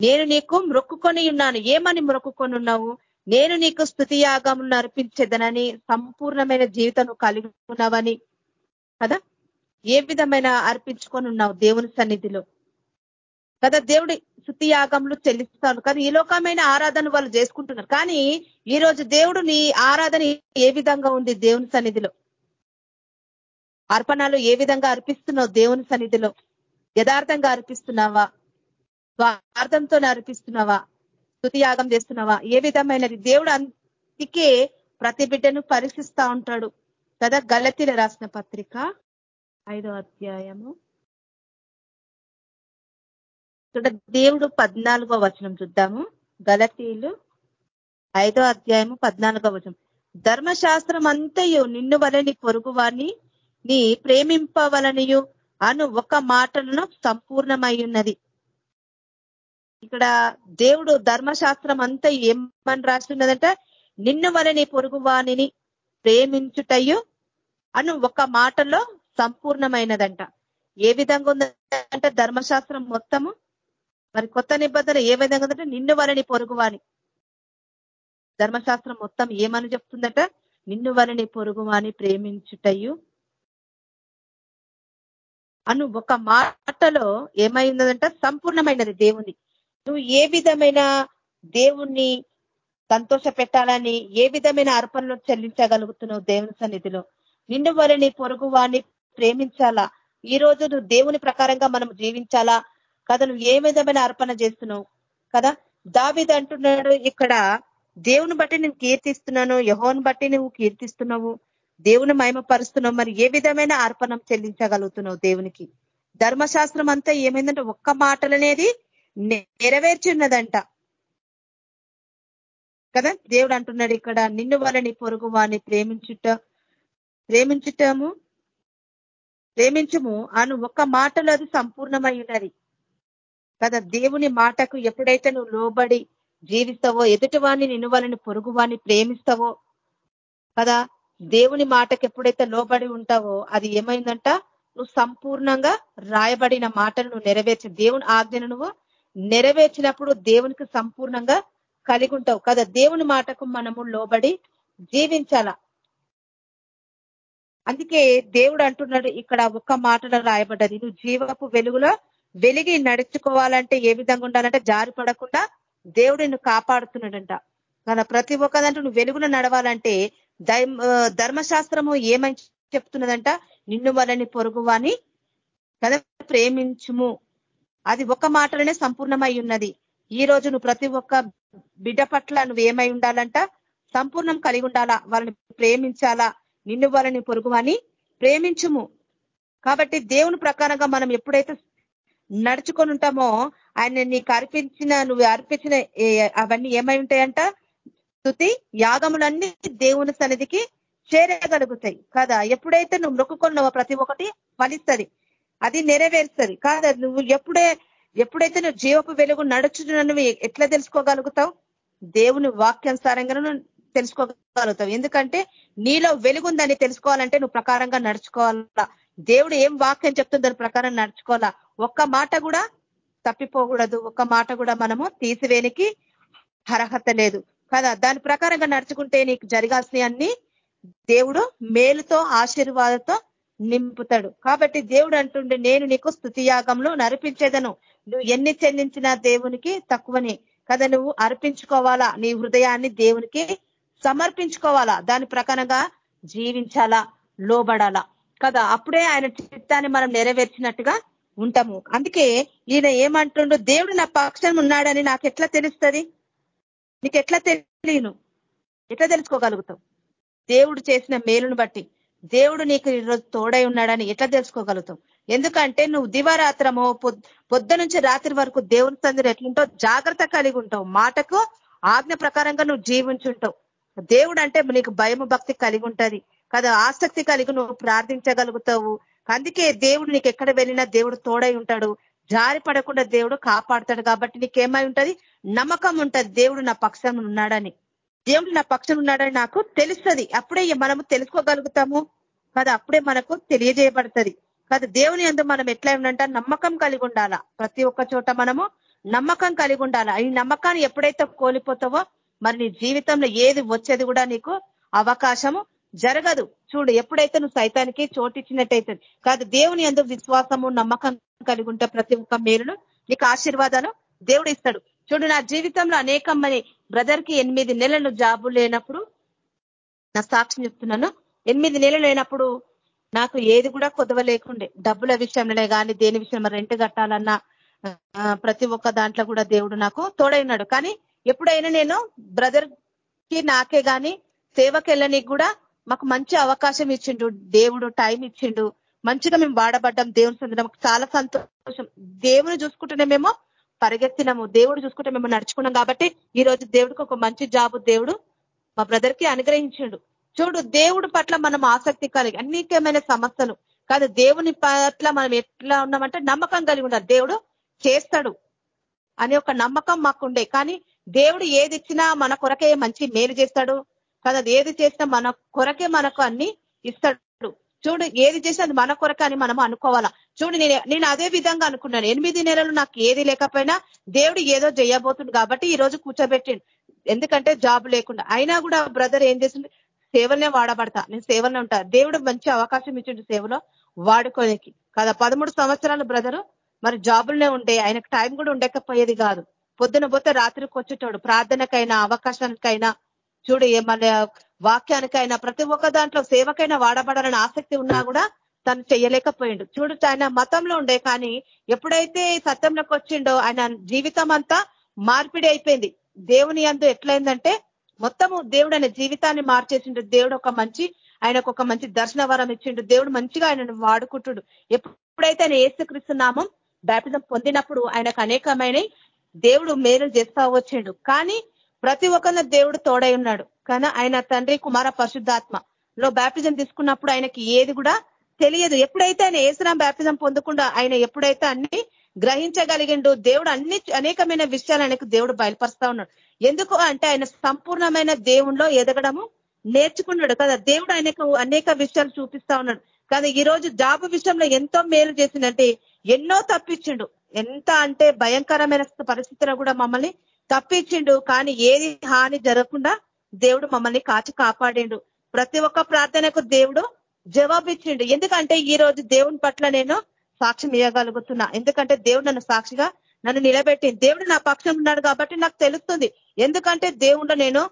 నేను నీకు మొక్కుకొని ఉన్నాను. ఏమని మొక్కుకొని ఉన్నావు? నేను నీకు స్థుతి యాగములను అర్పించేదనని సంపూర్ణమైన జీవితం కలిగి ఉన్నావని కదా? ఏ విధమైన అర్పించుకొని ఉన్నావు దేవుని సన్నిధిలో? కదా దేవుడి శుద్ధి యాగములు చెల్లిస్తాను. కానీ ఈ లోకమైన ఆరాధన వాళ్ళు చేసుకుంటున్నారు. కానీ ఈ రోజు దేవుడు నీ ఆరాధన ఏ విధంగా ఉంది దేవుని సన్నిధిలో? అర్పణలు ఏ విధంగా అర్పిస్తున్నావు దేవుని సన్నిధిలో? యథార్థంగా అర్పిస్తున్నావా? స్వార్థంతో అర్పిస్తున్నావా? స్థుతి యాగం చేస్తున్నావా? ఏ విధమైనది? దేవుడు అందుకే ప్రతి బిడ్డను పరీక్షిస్తా ఉంటాడు. కదా గలతీల రాసిన పత్రిక ఐదో అధ్యాయము. చూడ దేవుడు పద్నాలుగో వచనం చూద్దాము. గలతీలు ఐదో అధ్యాయము పద్నాలుగో వచనం. ధర్మశాస్త్రం అంతయు నిన్ను వలని పొరుగు నీ ప్రేమింపవలనియు అను ఒక మాటలను సంపూర్ణమై ఉన్నది ఇక్కడ దేవుడు ధర్మశాస్త్రం అంతా ఏమని రాస్తున్నదంట నిన్ను వలని పొరుగు వాణిని ప్రేమించుటయు అను ఒక మాటలో సంపూర్ణమైనదంట. ఏ విధంగా ఉందంటే ధర్మశాస్త్రం మొత్తము మరి కొత్త నిబంధన ఏ విధంగా ఉందంటే నిన్ను వలని పొరుగువాని. ధర్మశాస్త్రం మొత్తం ఏమని చెప్తుందట? నిన్ను వలని పొరుగువాని ప్రేమించుటయు. అను ఒక మాటలో ఏమైందంట సంపూర్ణమైనది దేవుని. నువ్వు ఏ విధమైన దేవుణ్ణి సంతోష పెట్టాలని ఏ విధమైన అర్పణలు చెల్లించగలుగుతున్నావు దేవుని సన్నిధిలో? నిన్ను వలని పొరుగు వాడిని ప్రేమించాలా? ఈ రోజు నువ్వు దేవుని ప్రకారంగా మనం జీవించాలా? కదా నువ్వు ఏ విధమైన అర్పణ చేస్తున్నావు? కదా? దావిద్ అంటున్నాడు ఇక్కడ దేవుని బట్టి నేను కీర్తిస్తున్నాను యహోని బట్టి నువ్వు కీర్తిస్తున్నావు దేవుని మహిమపరుస్తున్నావు. మరి ఏ విధమైన అర్పణం చెల్లించగలుగుతున్నావు దేవునికి? ధర్మశాస్త్రం అంతా ఏమైందంటే ఒక్క మాటలనేది నెరవేర్చి ఉన్నదంట. కదా? దేవుడు అంటున్నాడు ఇక్కడ నిన్ను వాళ్ళని పొరుగు వాడిని ప్రేమించుట ప్రేమించుటము ప్రేమించము అను ఒక్క మాటలో అది సంపూర్ణమై ఉన్నది కదా దేవుని మాటకు ఎప్పుడైతే నువ్వు లోబడి జీవిస్తావో ఎదుటి వాణ్ణి నిన్ను వాళ్ళని పొరుగు వాణ్ణి ప్రేమిస్తావో కదా దేవుని మాటకు ఎప్పుడైతే లోబడి ఉంటావో అది ఏమైందంట? నువ్వు సంపూర్ణంగా రాయబడిన మాటను నువ్వు నెరవేర్చి. దేవుని ఆజ్ఞను నువ్వు నెరవేర్చినప్పుడు దేవునికి సంపూర్ణంగా కలిగి ఉంటావు. కదా దేవుని మాటకు మనము లోబడి జీవించాల? అందుకే దేవుడు అంటున్నాడు ఇక్కడ ఒక్క మాటలో రాయబడ్డది నువ్వు జీవపు వెలుగులో వెలిగి నడుచుకోవాలంటే ఏ విధంగా ఉండాలంటే జారి పడకుండా దేవుడు నువ్వు కాపాడుతున్నాడంట. కానీ ప్రతి ఒక్కదంటే నువ్వు వెలుగులో నడవాలంటే ధర్మశాస్త్రము ఏమని చెప్తున్నదంట నిన్ను వాళ్ళని పొరుగువాని కదా ప్రేమించుము. అది ఒక మాటలోనే సంపూర్ణమై ఉన్నది. ఈ రోజు నువ్వు ప్రతి ఒక్క బిడ్డ పట్ల నువ్వు ఏమై ఉండాలంట సంపూర్ణం కలిగి ఉండాలా వాళ్ళని ప్రేమించాలా? నిన్ను వాళ్ళని పొరుగువని ప్రేమించుము. కాబట్టి దేవుని ప్రకారంగా మనం ఎప్పుడైతే నడుచుకొని ఉంటామో ఆయన నీకు అర్పించిన నువ్వు అర్పించిన అవన్నీ ఏమై ఉంటాయంట? స్థుతి యాగములన్నీ దేవుని సన్నిధికి చేరగలుగుతాయి. కదా? ఎప్పుడైతే నువ్వు మొక్కుకున్నావో ప్రతి ఒక్కటి ఫలిస్తుంది. అది నెరవేరుస్తుంది. కాదా? నువ్వు ఎప్పుడే ఎప్పుడైతే నువ్వు జీవపు వెలుగు నడుచున్న ఎట్లా తెలుసుకోగలుగుతావు? దేవుని వాక్యానుసారంగా తెలుసుకోగలుగుతావు. ఎందుకంటే నీలో వెలుగుందని తెలుసుకోవాలంటే నువ్వు ప్రకారంగా నడుచుకోవాలా. దేవుడు ఏం వాక్యం చెప్తుంది దాని ప్రకారం నడుచుకోవాలా. ఒక్క మాట కూడా తప్పిపోకూడదు. ఒక్క మాట కూడా మనము తీసివేనికి అర్హత లేదు. కదా దాని ప్రకారంగా నడుచుకుంటే నీకు జరగాల్సిన అన్ని దేవుడు మేలుతో ఆశీర్వాదంతో నింపుతాడు. కాబట్టి దేవుడు అంటుండే నేను నీకు స్థుతియాగంలో నరిపించేదను నువ్వు ఎన్ని చెందించినా దేవునికి తక్కువని. కదా నువ్వు అర్పించుకోవాలా? నీ హృదయాన్ని దేవునికి సమర్పించుకోవాలా? దాని ప్రకారంగా జీవించాలా? లోబడాలా? కదా అప్పుడే ఆయన చిత్తాన్ని మనం నెరవేర్చినట్టుగా ఉంటాము. అందుకే ఈయన ఏమంటుండో దేవుడు నా పక్షం ఉన్నాడని నాకు ఎట్లా తెలుస్తుంది? నీకు ఎట్లా తెలియను? ఎట్లా తెలుసుకోగలుగుతావు? దేవుడు చేసిన మేలును బట్టి. దేవుడు నీకు ఈరోజు తోడై ఉన్నాడని ఎట్లా తెలుసుకోగలుగుతావు? ఎందుకంటే నువ్వు దివారాత్రము పొద్దు నుంచి రాత్రి వరకు దేవుని సందిని ఎట్లుంటావు? జాగ్రత్త కలిగి ఉంటావు. మాటకు ఆజ్ఞ ప్రకారంగా నువ్వు జీవించుంటావు. దేవుడు అంటే నీకు భయం భక్తి కలిగి ఉంటది కదా ఆసక్తి కలిగి నువ్వు ప్రార్థించగలుగుతావు. అందుకే దేవుడు నీకు ఎక్కడ వెళ్ళినా దేవుడు తోడై ఉంటాడు. జారి పడకుండా దేవుడు కాపాడతాడు కాబట్టి నీకేమై ఉంటది? నమ్మకం ఉంటది. దేవుడు నా పక్షం ఉన్నాడని. దేవుడు నా పక్షం ఉన్నాడని నాకు తెలుస్తుంది. అప్పుడే మనము తెలుసుకోగలుగుతాము. కదా అప్పుడే మనకు తెలియజేయబడుతుంది. కదా దేవుని ఎందు మనం ఎట్లా ఉండంట? నమ్మకం కలిగి ఉండాలా? ప్రతి ఒక్క చోట మనము నమ్మకం కలిగి ఉండాలా? ఈ నమ్మకాన్ని ఎప్పుడైతే కోల్పోతావో మరి నీ జీవితంలో ఏది వచ్చేది కూడా నీకు అవకాశము జరగదు. చూడు ఎప్పుడైతే నువ్వు సైతానికి చోటిచ్చినట్టయితే కాదు దేవుని ఎందుకు విశ్వాసము నమ్మకం కలిగి ఉంటే ప్రతి ఒక్క మేలును నీకు ఆశీర్వాదాలు దేవుడు ఇస్తాడు. చూడు నా జీవితంలో అనేకం మంది బ్రదర్కి ఎనిమిది నెలలు జాబు లేనప్పుడు నా సాక్ష్యం చెప్తున్నాను. ఎనిమిది నెలలు లేనప్పుడు నాకు ఏది కూడా కొదవ లేకుండే. డబ్బుల విషయంలోనే కానీ దేని విషయం రెంట్ కట్టాలన్నా ప్రతి ఒక్క దాంట్లో కూడా దేవుడు నాకు తోడైనాడు కానీ ఎప్పుడైనా నేను బ్రదర్కి నాకే కానీ సేవకెళ్ళనికి కూడా మాకు మంచి అవకాశం ఇచ్చిండు దేవుడు టైం ఇచ్చిండు. మంచిగా మేము వాడబడ్డాం దేవుని సందడం చాలా సంతోషం. దేవుని చూసుకుంటేనే మేము పరిగెత్తినాము. దేవుడు చూసుకుంటే మేము నడుచుకున్నాం కాబట్టి ఈ రోజు దేవుడికి ఒక మంచి జాబు దేవుడు మా బ్రదర్కి అనుగ్రహించిండు. చూడు దేవుడు పట్ల మనం ఆసక్తి కలిగి అనేకమైన సమస్యలు. కాదు దేవుని పట్ల మనం ఎట్లా ఉన్నామంటే నమ్మకం కలిగి ఉండాలి. దేవుడు చేస్తాడు అనే ఒక నమ్మకం మాకుండే. కానీ దేవుడు ఏది ఇచ్చినా మన కొరకే మంచి మేలు చేస్తాడు. కదా ఏది చేసినా మన కొరకే మనకు అన్ని ఇస్తాడు. చూడు ఏది చేసినా అది మన కొరకే అని మనం అనుకోవాలా? చూడు నేను నేను అదే విధంగా అనుకున్నాను. ఎనిమిది నెలలు నాకు ఏది లేకపోయినా దేవుడు ఏదో చేయబోతుంది కాబట్టి ఈ రోజు కూర్చోబెట్టిండు. ఎందుకంటే జాబ్ లేకుండా. అయినా కూడా బ్రదర్ ఏం చేసింది సేవలనే వాడబడతా. నేను సేవలనే ఉంటా. దేవుడు మంచి అవకాశం ఇచ్చిండు సేవలో వాడుకోనికి. కదా పదమూడు సంవత్సరాలు బ్రదరు మరి జాబులనే ఉండే. ఆయనకు టైం కూడా ఉండకపోయేది కాదు. పొద్దున పోతే రాత్రికి వచ్చేటోడు. ప్రార్థనకైనా అవకాశానికైనా చూడు మళ్ళీ వాక్యానికైనా ప్రతి ఒక్క దాంట్లో సేవకైనా వాడబడాలని ఆసక్తి ఉన్నా కూడా తను చేయలేకపోయిండు చూడు ఆయన మతంలో ఉండే కానీ ఎప్పుడైతే సత్యంలోకి వచ్చిండో ఆయన జీవితం అంతా మార్పిడి అయిపోయింది. దేవుని అందు ఎట్లయిందంటే మొత్తము దేవుడు ఆయన జీవితాన్ని మార్చేసిండు. దేవుడు ఒక మంచి ఆయనకు ఒక మంచి దర్శన వరం ఇచ్చిండు. దేవుడు మంచిగా ఆయనను వాడుకుంటుడు. ఎప్పుడైతే ఆయన ఏసుక్రీస్తున్నామో బ్యాప్టిజం పొందినప్పుడు ఆయనకు అనేకమైన దేవుడు మేలు చేస్తా వచ్చిండు. కానీ ప్రతి ఒక్కరిన దేవుడు తోడై ఉన్నాడు. కానీ ఆయన తండ్రి కుమార పరిశుద్ధాత్మ. లో బ్యాప్టిజం తీసుకున్నప్పుడు ఆయనకి ఏది కూడా తెలియదు. ఎప్పుడైతే ఆయన ఏసురాం బ్యాప్టిజం పొందకుండా ఆయన ఎప్పుడైతే అన్ని గ్రహించగలిగిండు దేవుడు అన్ని అనేకమైన విషయాలు ఆయనకు దేవుడు బయలుపరుస్తా ఉన్నాడు. ఎందుకు అంటే ఆయన సంపూర్ణమైన దేవుణ్ణిలో ఎదగడము నేర్చుకున్నాడు కదా. దేవుడు ఆయనకు అనేక విషయాలు చూపిస్తా ఉన్నాడు. కానీ ఈ రోజు జాబ్ విషయంలో ఎంతో మేలు చేసిందంటే ఎన్నో తప్పించిండు. ఎంత అంటే భయంకరమైన పరిస్థితిలో కూడా మమ్మల్ని తప్పించిండు. కానీ ఏది హాని జరగకుండా దేవుడు మమ్మల్ని కాచి కాపాడిండు. ప్రతి ఒక్క ప్రార్థనకు దేవుడు జవాబిచ్చిండు. ఎందుకంటే ఈ రోజు దేవుని పట్ల నేను సాక్ష్యం ఇవ్వగలుగుతున్నా ఎందుకంటే దేవుడు నన్ను సాక్షిగా నన్ను నిలబెట్టి దేవుడు నా పక్షం ఉన్నాడు కాబట్టి నాకు తెలుస్తుంది. ఎందుకంటే దేవుడు నేను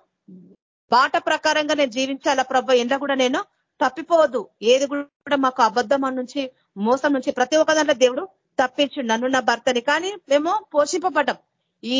బాట ప్రకారంగా నేను జీవించాలా ప్రభ? ఎండ కూడా నేను తప్పిపోవద్దు ఏది కూడా మాకు అబద్ధం నుంచి మోసం నుంచి ప్రతి ఒక్క దాంట్లో దేవుడు తప్పించు నన్ను నా భర్తని. కానీ మేము పోషింపబడ్డం. ఈ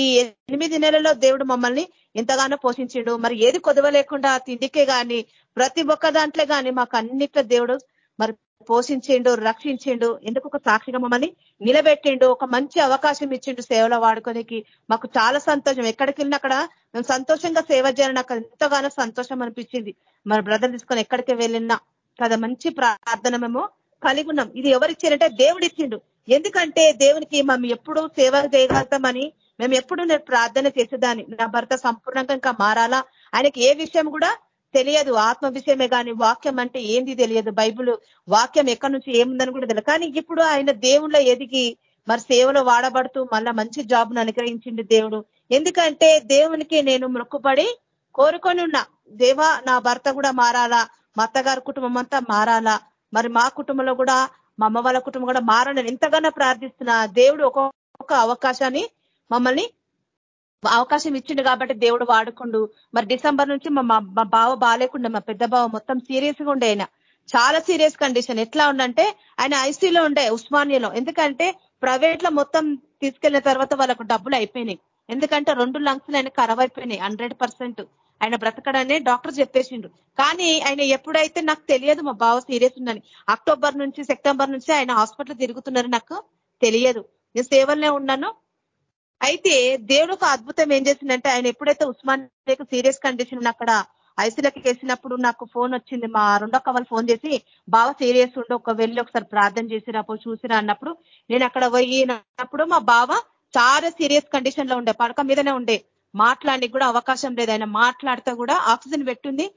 ఎనిమిది నెలల్లో దేవుడు మమ్మల్ని ఎంతగానో పోషించిండు. మరి ఏది కొదవ లేకుండా తిండికే కానీ ప్రతి ఒక్క దాంట్లో కానీ మాకు అన్నిట్లో దేవుడు మరి పోషించిండు రక్షించిండు. ఎందుకు ఒక సాక్షిగా మమ్మల్ని నిలబెట్టిండు? ఒక మంచి అవకాశం ఇచ్చిండు సేవలో వాడుకోనికి. మాకు చాలా సంతోషం. ఎక్కడికి వెళ్ళినా అక్కడ మేము సంతోషంగా సేవ చేయాలని నాకు ఎంతగానో సంతోషం అనిపించింది. మరి బ్రదర్ తీసుకొని ఎక్కడికి వెళ్ళినా కదా మంచి ప్రార్థన మేము కలిగి ఉన్నాం. ఇది ఎవరిచ్చారంటే దేవుడు ఇచ్చిండు. ఎందుకంటే దేవునికి మేము ఎప్పుడు సేవ చేయగలుగుతామని మేము ఎప్పుడు నేను ప్రార్థన చేసేదాన్ని. నా భర్త సంపూర్ణంగా ఇంకా మారాలా? ఆయనకి ఏ విషయం కూడా తెలియదు. ఆత్మ విషయమే కానీ వాక్యం అంటే ఏంది తెలియదు. బైబుల్ వాక్యం ఎక్కడి నుంచి ఏముందని కూడా తెలియదు. కానీ ఇప్పుడు ఆయన దేవుళ్ళ ఎదిగి మరి సేవలో వాడబడుతూ మళ్ళా మంచి జాబ్ను అనుగ్రహించింది దేవుడు. ఎందుకంటే దేవునికి నేను మొక్కుపడి కోరుకొని ఉన్నా. దేవా నా భర్త కూడా మారాలా? మా అత్తగారి కుటుంబం అంతా మారాలా? మరి మా కుటుంబంలో కూడా మా అమ్మ వాళ్ళ కుటుంబం కూడా మారండి ఎంతగానో ప్రార్థిస్తున్నా దేవుడు ఒక్కొక్క అవకాశాన్ని మమ్మల్ని అవకాశం ఇచ్చిండు కాబట్టి దేవుడు వాడుకుండు. మరి డిసెంబర్ నుంచి మా మా బావ బాగాలేకుండా మా పెద్ద బావ మొత్తం సీరియస్గా ఉండే ఆయన. చాలా సీరియస్ కండిషన్. ఎట్లా ఉండంటే ఆయన ఐసీలో ఉండే ఉస్మానియాలో. ఎందుకంటే ప్రైవేట్లో మొత్తం తీసుకెళ్ళిన తర్వాత వాళ్ళకు డబ్బులు అయిపోయినాయి. ఎందుకంటే రెండు లంగ్స్ ఆయన ఖరాబ్ అయిపోయినాయి హండ్రెడ్ పర్సెంట్. ఆయన బ్రతకడనే డాక్టర్ చెప్పేసిండు. కానీ ఆయన ఎప్పుడైతే నాకు తెలియదు మా బావ సీరియస్ ఉందని అక్టోబర్ నుంచి సెప్టెంబర్ నుంచి ఆయన హాస్పిటల్ తిరుగుతున్నారు నాకు తెలియదు. నేను సేవల్నే ఉన్నాను. అయితే దేవుడు ఒక అద్భుతం ఏం చేసిందంటే ఆయన ఎప్పుడైతే ఉస్మాన్ సీరియస్ కండిషన్ అక్కడ ఐసీలకి వేసినప్పుడు నాకు ఫోన్ వచ్చింది. మా రెండో కవల్ ఫోన్ చేసి బావ సీరియస్ ఉండి ఒక వెళ్ళి ఒకసారి ప్రార్థన చేసిరాపో చూసిరా అన్నప్పుడు నేను అక్కడ పోయినప్పుడు మా బావ చాలా సీరియస్ కండిషన్లో ఉండే పడక మీదనే ఉండే. మాట్లాడి కూడా అవకాశం లేదు. ఆయన మాట్లాడితే కూడా ఆక్సిజన్ పెట్టింది.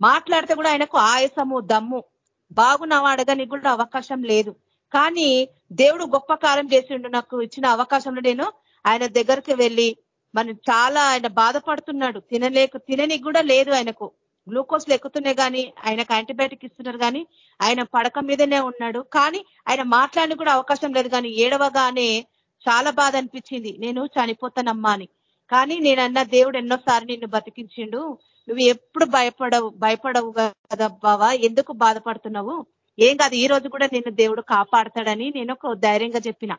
మాట్లాడితే కూడా ఆయనకు ఆయాసము దమ్ము. బాగున్నావా అడగనికి కూడా అవకాశం లేదు. కానీ దేవుడు గొప్ప కాలం చేసిండు. నాకు ఇచ్చిన అవకాశంలో నేను ఆయన దగ్గరికి వెళ్ళి మనం చాలా ఆయన బాధపడుతున్నాడు. తినలేక తిననికి కూడా లేదు ఆయనకు. గ్లూకోజ్ ఎక్కుతున్నాయి కానీ ఆయనకు యాంటీబయాటిక్ ఇస్తున్నారు కానీ ఆయన పడక మీదనే ఉన్నాడు. కానీ ఆయన మాట్లాడిన కూడా అవకాశం లేదు. కానీ ఏడవగానే చాలా బాధ అనిపించింది. నేను చనిపోతానమ్మా అని. కానీ నేనన్నా దేవుడు ఎన్నోసారి నిన్ను బతికించిండు. నువ్వు ఎప్పుడు భయపడవు భయపడవు కదా బావా? ఎందుకు బాధపడుతున్నావు? ఏం కాదు ఈ రోజు కూడా నిన్ను దేవుడు కాపాడతాడని నేను ఒక ధైర్యంగా చెప్పిన.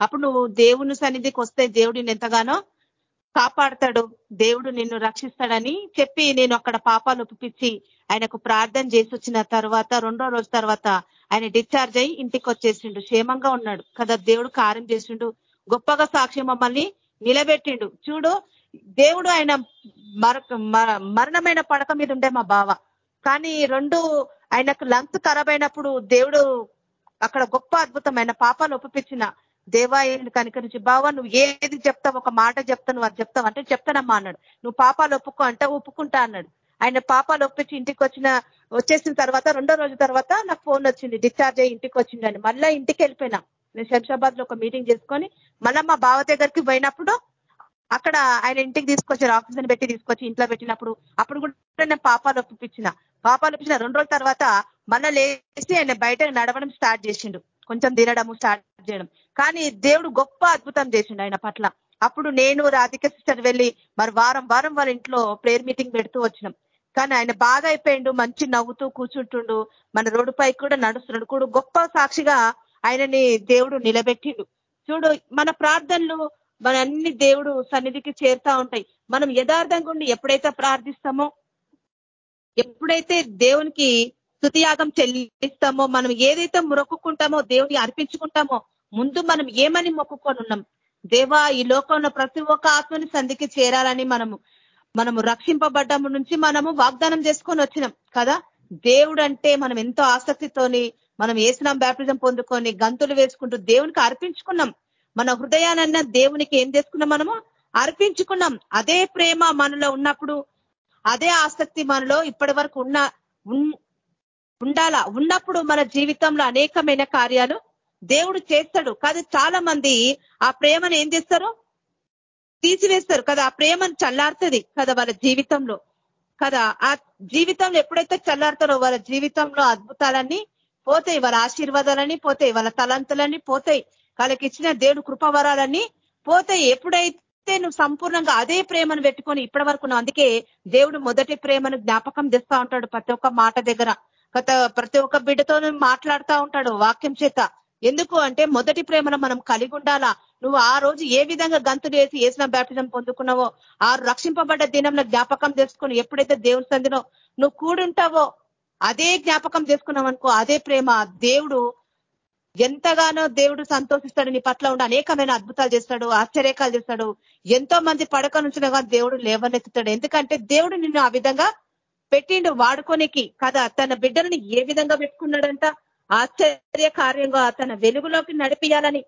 అప్పుడు నువ్వు దేవుని సన్నిధికి వస్తే దేవుడిని ఎంతగానో కాపాడతాడు. దేవుడు నిన్ను రక్షిస్తాడని చెప్పి నేను అక్కడ పాపాలు ఒప్పించి ఆయనకు ప్రార్థన చేసి వచ్చిన తర్వాత రెండో రోజు తర్వాత ఆయన డిశ్చార్జ్ అయ్యి ఇంటికి వచ్చేసిండు. క్షేమంగా ఉన్నాడు కదా దేవుడు కార్యం చేసిండు. గొప్పగా సాక్ష్యం మమ్మల్ని నిలబెట్టిండు. చూడు దేవుడు ఆయన మరణమైన పడక మీద ఉండే మా బావ. కానీ రెండు ఆయనకు లంగ్స్ ఖరాబ్ అయినప్పుడు దేవుడు అక్కడ గొప్ప అద్భుతమైన పాపాలు ఒప్పించిన దేవా కనుకరించి బావ నువ్వు ఏది చెప్తావు ఒక మాట చెప్తా నువ్వు అది చెప్తావు అంటే చెప్తానమ్మా అన్నాడు. నువ్వు పాపాలు ఒప్పుకో అంటే ఒప్పుకుంటా అన్నాడు. ఆయన పాపాలు ఒప్పించి ఇంటికి వచ్చిన వచ్చేసిన తర్వాత రెండో రోజు తర్వాత నాకు ఫోన్ వచ్చింది డిశ్చార్జ్ అయ్యి ఇంటికి వచ్చిందని. మళ్ళీ ఇంటికి వెళ్ళిపోయినా. నేను శంషాబాద్లో ఒక మీటింగ్ చేసుకొని మళ్ళా మా బావ దగ్గరికి పోయినప్పుడు అక్కడ ఆయన ఇంటికి తీసుకొచ్చారు ఆక్సిజన్ పెట్టి తీసుకొచ్చి ఇంట్లో పెట్టినప్పుడు అప్పుడు కూడా నేను పాపాలు ఒప్పించిన. పాపాలు ఒప్పించిన రెండు రోజుల తర్వాత మళ్ళా లేచి ఆయన బయట నడవడం స్టార్ట్ చేసిండు. కొంచెం తినడము స్టార్ట్ చేయడం. కానీ దేవుడు గొప్ప అద్భుతం చేసిండు ఆయన పట్ల. అప్పుడు నేను రాధిక సిస్టర్ వెళ్ళి మరి వారం వారం వాళ్ళ ఇంట్లో ప్రేయర్ మీటింగ్ పెడుతూ వచ్చినాం. కానీ ఆయన బాగా అయిపోయిండు మంచి నవ్వుతూ కూర్చుంటుండు. మన రోడ్డుపై కూడా నడుస్తున్నాడు. కూడా గొప్ప సాక్షిగా ఆయనని దేవుడు నిలబెట్టిండు. చూడు మన ప్రార్థనలు మన అన్ని దేవుడు సన్నిధికి చేరుతా ఉంటాయి. మనం యథార్థంగా ఉండి ఎప్పుడైతే ప్రార్థిస్తామో ఎప్పుడైతే దేవునికి స్థుతియాగం చెల్లిస్తామో మనం ఏదైతే మొక్కుకుంటామో దేవుని అర్పించుకుంటామో ముందు మనం ఏమని మొక్కుకొని ఉన్నాం? దేవా ఈ లోకంలో ప్రతి ఒక్క ఆత్మని సంధికి చేరాలని మనము మనము రక్షింపబడ్డము నుంచి మనము వాగ్దానం చేసుకొని వచ్చినాం కదా? దేవుడు అంటే మనం ఎంతో ఆసక్తితోని మనం వేసినాం బ్యాప్టిజం పొందుకొని గంతులు వేసుకుంటూ దేవునికి అర్పించుకున్నాం. మన హృదయానన్న దేవునికి ఏం చేసుకున్నాం మనము? అర్పించుకున్నాం. అదే ప్రేమ మనలో ఉన్నప్పుడు అదే ఆసక్తి మనలో ఇప్పటి వరకు ఉన్న ఉండాలా? ఉన్నప్పుడు మన జీవితంలో అనేకమైన కార్యాలు దేవుడు చేస్తాడు. కాదు చాలా మంది ఆ ప్రేమను ఏం చేస్తారు? తీసివేస్తారు. కదా ఆ ప్రేమను చల్లారుతుంది కదా వాళ్ళ జీవితంలో. కదా ఆ జీవితంలో ఎప్పుడైతే చల్లారుతారో వాళ్ళ జీవితంలో అద్భుతాలన్నీ పోతాయి. వాళ్ళ ఆశీర్వాదాలన్నీ పోతాయి. వాళ్ళ తలంతులన్నీ పోతాయి. వాళ్ళకి ఇచ్చిన దేవుడు కృపవరాలన్నీ పోతాయి. ఎప్పుడైతే నువ్వు సంపూర్ణంగా అదే ప్రేమను పెట్టుకొని ఇప్పటి వరకు అందుకే దేవుడు మొదటి ప్రేమను జ్ఞాపకం తెస్తా ఉంటాడు ప్రతి ఒక్క మాట దగ్గర. గత ప్రతి ఒక్క బిడ్డతో మాట్లాడుతూ ఉంటాడు వాక్యం చేత. ఎందుకు అంటే మొదటి ప్రేమను మనం కలిగి ఉండాలా? నువ్వు ఆ రోజు ఏ విధంగా గంతులు వేసి వేసిన బ్యాప్టిజం పొందుకున్నావో ఆ రక్షింపబడ్డ దినంలో జ్ఞాపకం తెచ్చుకొని ఎప్పుడైతే దేవుని సందినో నువ్వు కూడుంటావో అదే జ్ఞాపకం చేసుకున్నాం అనుకో అదే ప్రేమ దేవుడు ఎంతగానో దేవుడు సంతోషిస్తాడు నీ పట్ల ఉండి అనేకమైన అద్భుతాలు చేస్తాడు ఆశ్చర్యకాలు చేస్తాడు. ఎంతో మంది పడక నుంచి దేవుడు లేవనెత్తుతాడు. ఎందుకంటే దేవుడు నిన్ను ఆ విధంగా పెట్టిండు వాడుకోనికి కదా. తన బిడ్డలను ఏ విధంగా పెట్టుకున్నాడంట? ఆశ్చర్య కార్యంగా తన వెలుగులోకి నడిపియాలని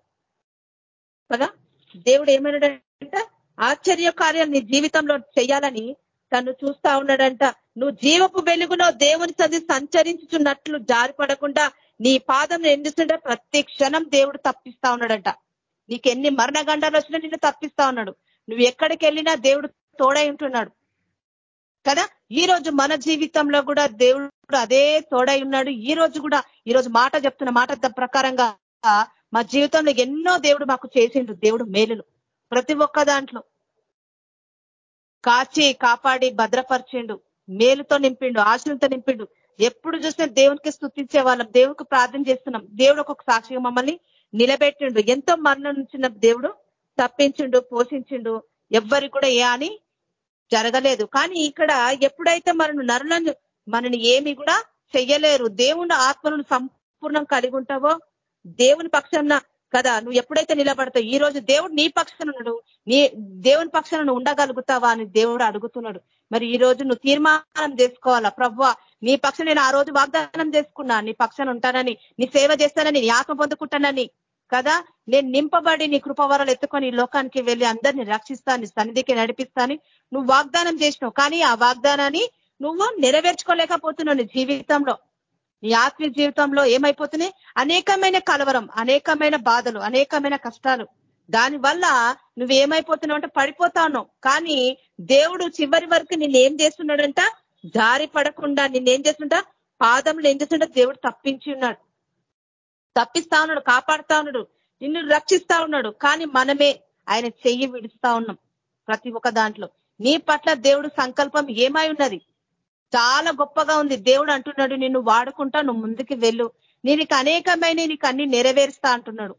కదా. దేవుడు ఏమన్నాడంట? ఆశ్చర్య కార్యం నీ జీవితంలో చేయాలని తను చూస్తా ఉన్నాడంట నువ్వు జీవపు వెలుగులో దేవుని సది సంచరించుచున్నట్లు జారిపడకుండా నీ పాదం ఎండుతుంటే ప్రతి క్షణం దేవుడు తప్పిస్తా ఉన్నాడంట. నీకు ఎన్ని మరణగండాలు వచ్చినా నిన్ను తప్పిస్తా ఉన్నాడు. నువ్వు ఎక్కడికి వెళ్ళినా దేవుడు తోడై ఉంటున్నాడు. కదా? ఈ రోజు మన జీవితంలో కూడా దేవుడు అదే తోడై ఉన్నాడు. ఈ రోజు కూడా ఈ రోజు మాట చెప్తున్న మాట ప్రకారంగా మా జీవితంలో ఎన్నో దేవుడు మాకు చేసిండు. దేవుడు మేలులు. ప్రతి ఒక్క దాంట్లో. కాచి కాపాడి భద్రపరిచిండు. మేలుతో నింపిండు ఆశలతో నింపిండు. ఎప్పుడు చూసినా దేవునికి స్థుతించే వాళ్ళం. దేవునికి ప్రార్థన చేస్తున్నాం. దేవుడు ఒక సాక్షిగా మమ్మల్ని నిలబెట్టిండు. ఎంతో మరణం నుంచి దేవుడు తప్పించిండు పోషించిండు. ఎవ్వరికి కూడా ఏ అని జరగలేదు. కానీ ఇక్కడ ఎప్పుడైతే మనం నరులను మనని ఏమి కూడా చెయ్యలేరు దేవుని ఆత్మలను సంపూర్ణం కలిగి ఉంటావో దేవుని పక్షాన కదా? నువ్వు ఎప్పుడైతే నిలబడతావు ఈ రోజు దేవుడు నీ పక్షాన ఉన్నాడు. నీ దేవుని పక్షాన నువ్వు ఉండగలుగుతావా అని దేవుడు అడుగుతున్నాడు. మరి ఈ రోజు నువ్వు తీర్మానం చేసుకోవాలా? ప్రవ్వ నీ పక్షం నేను ఆ రోజు వాగ్దానం చేసుకున్నా. నీ పక్షాన ఉంటానని నీ సేవ చేస్తానని నీ ఆత్మ పొందుకుంటానని. కదా? నేను నింపబడి నీ కృపవరాలు ఎత్తుకొని లోకానికి వెళ్ళి అందరినీ రక్షిస్తాను సన్నిధికి నడిపిస్తాను నువ్వు వాగ్దానం చేసినావు. కానీ ఆ వాగ్దానాన్ని నువ్వు నెరవేర్చుకోలేకపోతున్నావు నీ జీవితంలో. నీ ఆత్మీయ జీవితంలో ఏమైపోతున్నాయి? అనేకమైన కలవరం అనేకమైన బాధలు అనేకమైన కష్టాలు. దాని వల్ల నువ్వేమైపోతున్నావు అంటే పడిపోతా కానీ దేవుడు చివరి వరకు నిన్ను ఏం చేస్తున్నాడంట? జారి పడకుండా నిన్నేం చేస్తుంటా? పాదములు ఏం చేస్తుంటా? దేవుడు తప్పించి ఉన్నాడు. తప్పిస్తా ఉన్నాడు కాపాడుతా ఉన్నాడు. నిన్ను రక్షిస్తా ఉన్నాడు. కానీ మనమే ఆయన చెయ్యి విడుస్తా ఉన్నాం ప్రతి ఒక్క దాంట్లో. నీ పట్ల దేవుడు సంకల్పం ఏమై ఉన్నది? చాలా గొప్పగా ఉంది. దేవుడు అంటున్నాడు నిన్ను వాడుకుంటా నువ్వు ముందుకు వెళ్ళు. నీకు అనేకమైన నీకు అన్ని నెరవేరుస్తా అంటున్నాడు.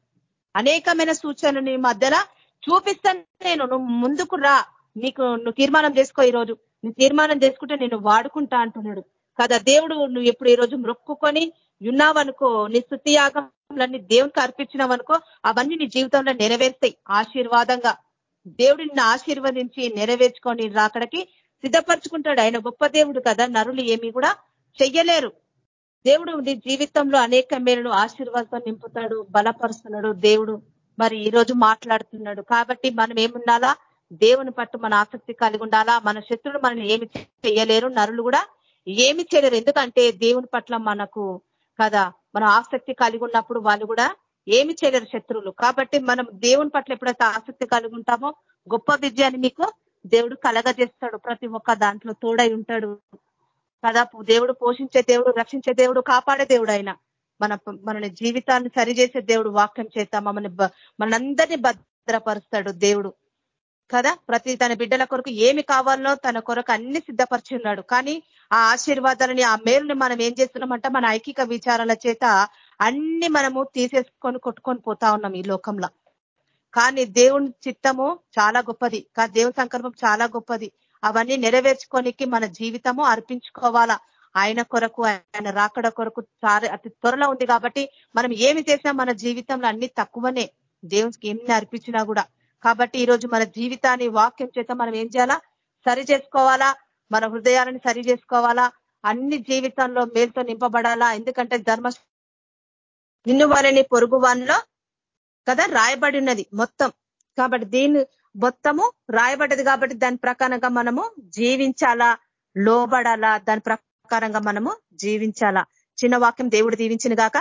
అనేకమైన సూచనలు నీ మధ్యలో చూపిస్తాను నేను. నువ్వు ముందుకు రా. నీకు నువ్వు తీర్మానం చేసుకో ఈరోజు. నువ్వు తీర్మానం చేసుకుంటే నేను వాడుకుంటా అంటున్నాడు. కదా దేవుడు నువ్వు ఎప్పుడు ఈరోజు మొక్కుకొని ఉన్నావనుకో నీ స్థుతి యాగంలన్నీ దేవునికి అర్పించినావనుకో అవన్నీ నీ జీవితంలో నెరవేర్తాయి ఆశీర్వాదంగా. దేవుడు నిన్ను ఆశీర్వదించి నెరవేర్చుకొని రాకడికి సిద్ధపరచుకుంటాడు. ఆయన గొప్ప దేవుడు కదా నరులు ఏమి కూడా చెయ్యలేరు. దేవుడు నీ జీవితంలో అనేక మేలను ఆశీర్వాదంతో నింపుతాడు బలపరుస్తున్నాడు దేవుడు. మరి ఈ రోజు మాట్లాడుతున్నాడు. కాబట్టి మనం ఏముండాలా? దేవుని పట్టు మన ఆసక్తి కలిగి ఉండాలా? మన శత్రుడు మనల్ని ఏమి చెయ్యలేరు నరులు కూడా ఏమి చేయలేరు ఎందుకంటే దేవుని పట్ల మనకు కదా మనం ఆసక్తి కలిగి ఉన్నప్పుడు వాళ్ళు కూడా ఏమి చేయలేరు శత్రువులు. కాబట్టి మనం దేవుని పట్ల ఎప్పుడైతే ఆసక్తి కలిగి ఉంటామో గొప్ప విజయాన్ని మీకు దేవుడు కలగజేస్తాడు ప్రతి ఒక్క దాంట్లో తోడై ఉంటాడు. కదా? దేవుడు పోషించే దేవుడు రక్షించే దేవుడు కాపాడే దేవుడు ఆయన మన మన జీవితాన్ని సరిచేసే దేవుడు వాక్యం చేత మమ్మల్ని మనందరినీ భద్రపరుస్తాడు దేవుడు. కదా? ప్రతి తన బిడ్డల కొరకు ఏమి కావాలో తన కొరకు అన్ని సిద్ధపరిచి ఉన్నాడు కానీ ఆ ఆశీర్వాదాలని ఆ మేలుని మనం ఏం చేస్తున్నామంటే మన ఐకిక విచారాల చేత అన్ని మనము తీసేసుకొని కొట్టుకొని పోతా ఉన్నాం ఈ లోకంలో. కానీ దేవుని చిత్తము చాలా గొప్పది. కానీ దేవుని సంకల్పం చాలా గొప్పది. అవన్నీ నెరవేర్చుకోనికి మన జీవితము అర్పించుకోవాలా? ఆయన కొరకు ఆయన రాకడ కొరకు చాలా అతి త్వరలో ఉంది కాబట్టి మనం ఏమి చేసినా మన జీవితంలో అన్ని తక్కువనే. దేవునికి ఏమి అర్పించినా కూడా. కాబట్టి ఈరోజు మన జీవితాన్ని వాక్యం చేత మనం ఏం చేయాలా? సరి చేసుకోవాలా? మన హృదయాలను సరి చేసుకోవాలా? అన్ని జీవితంలో మేలుతో నింపబడాలా? ఎందుకంటే ధర్మ నిన్ను వారిని పొరుగు వాళ్ళలో కదా? రాయబడి ఉన్నది మొత్తం. కాబట్టి దీన్ని మొత్తము రాయబడ్డది కాబట్టి దాని ప్రకారంగా మనము జీవించాలా లోబడాలా? దాని ప్రకారంగా మనము జీవించాలా? చిన్న వాక్యం దేవుడు దీవించిన గాక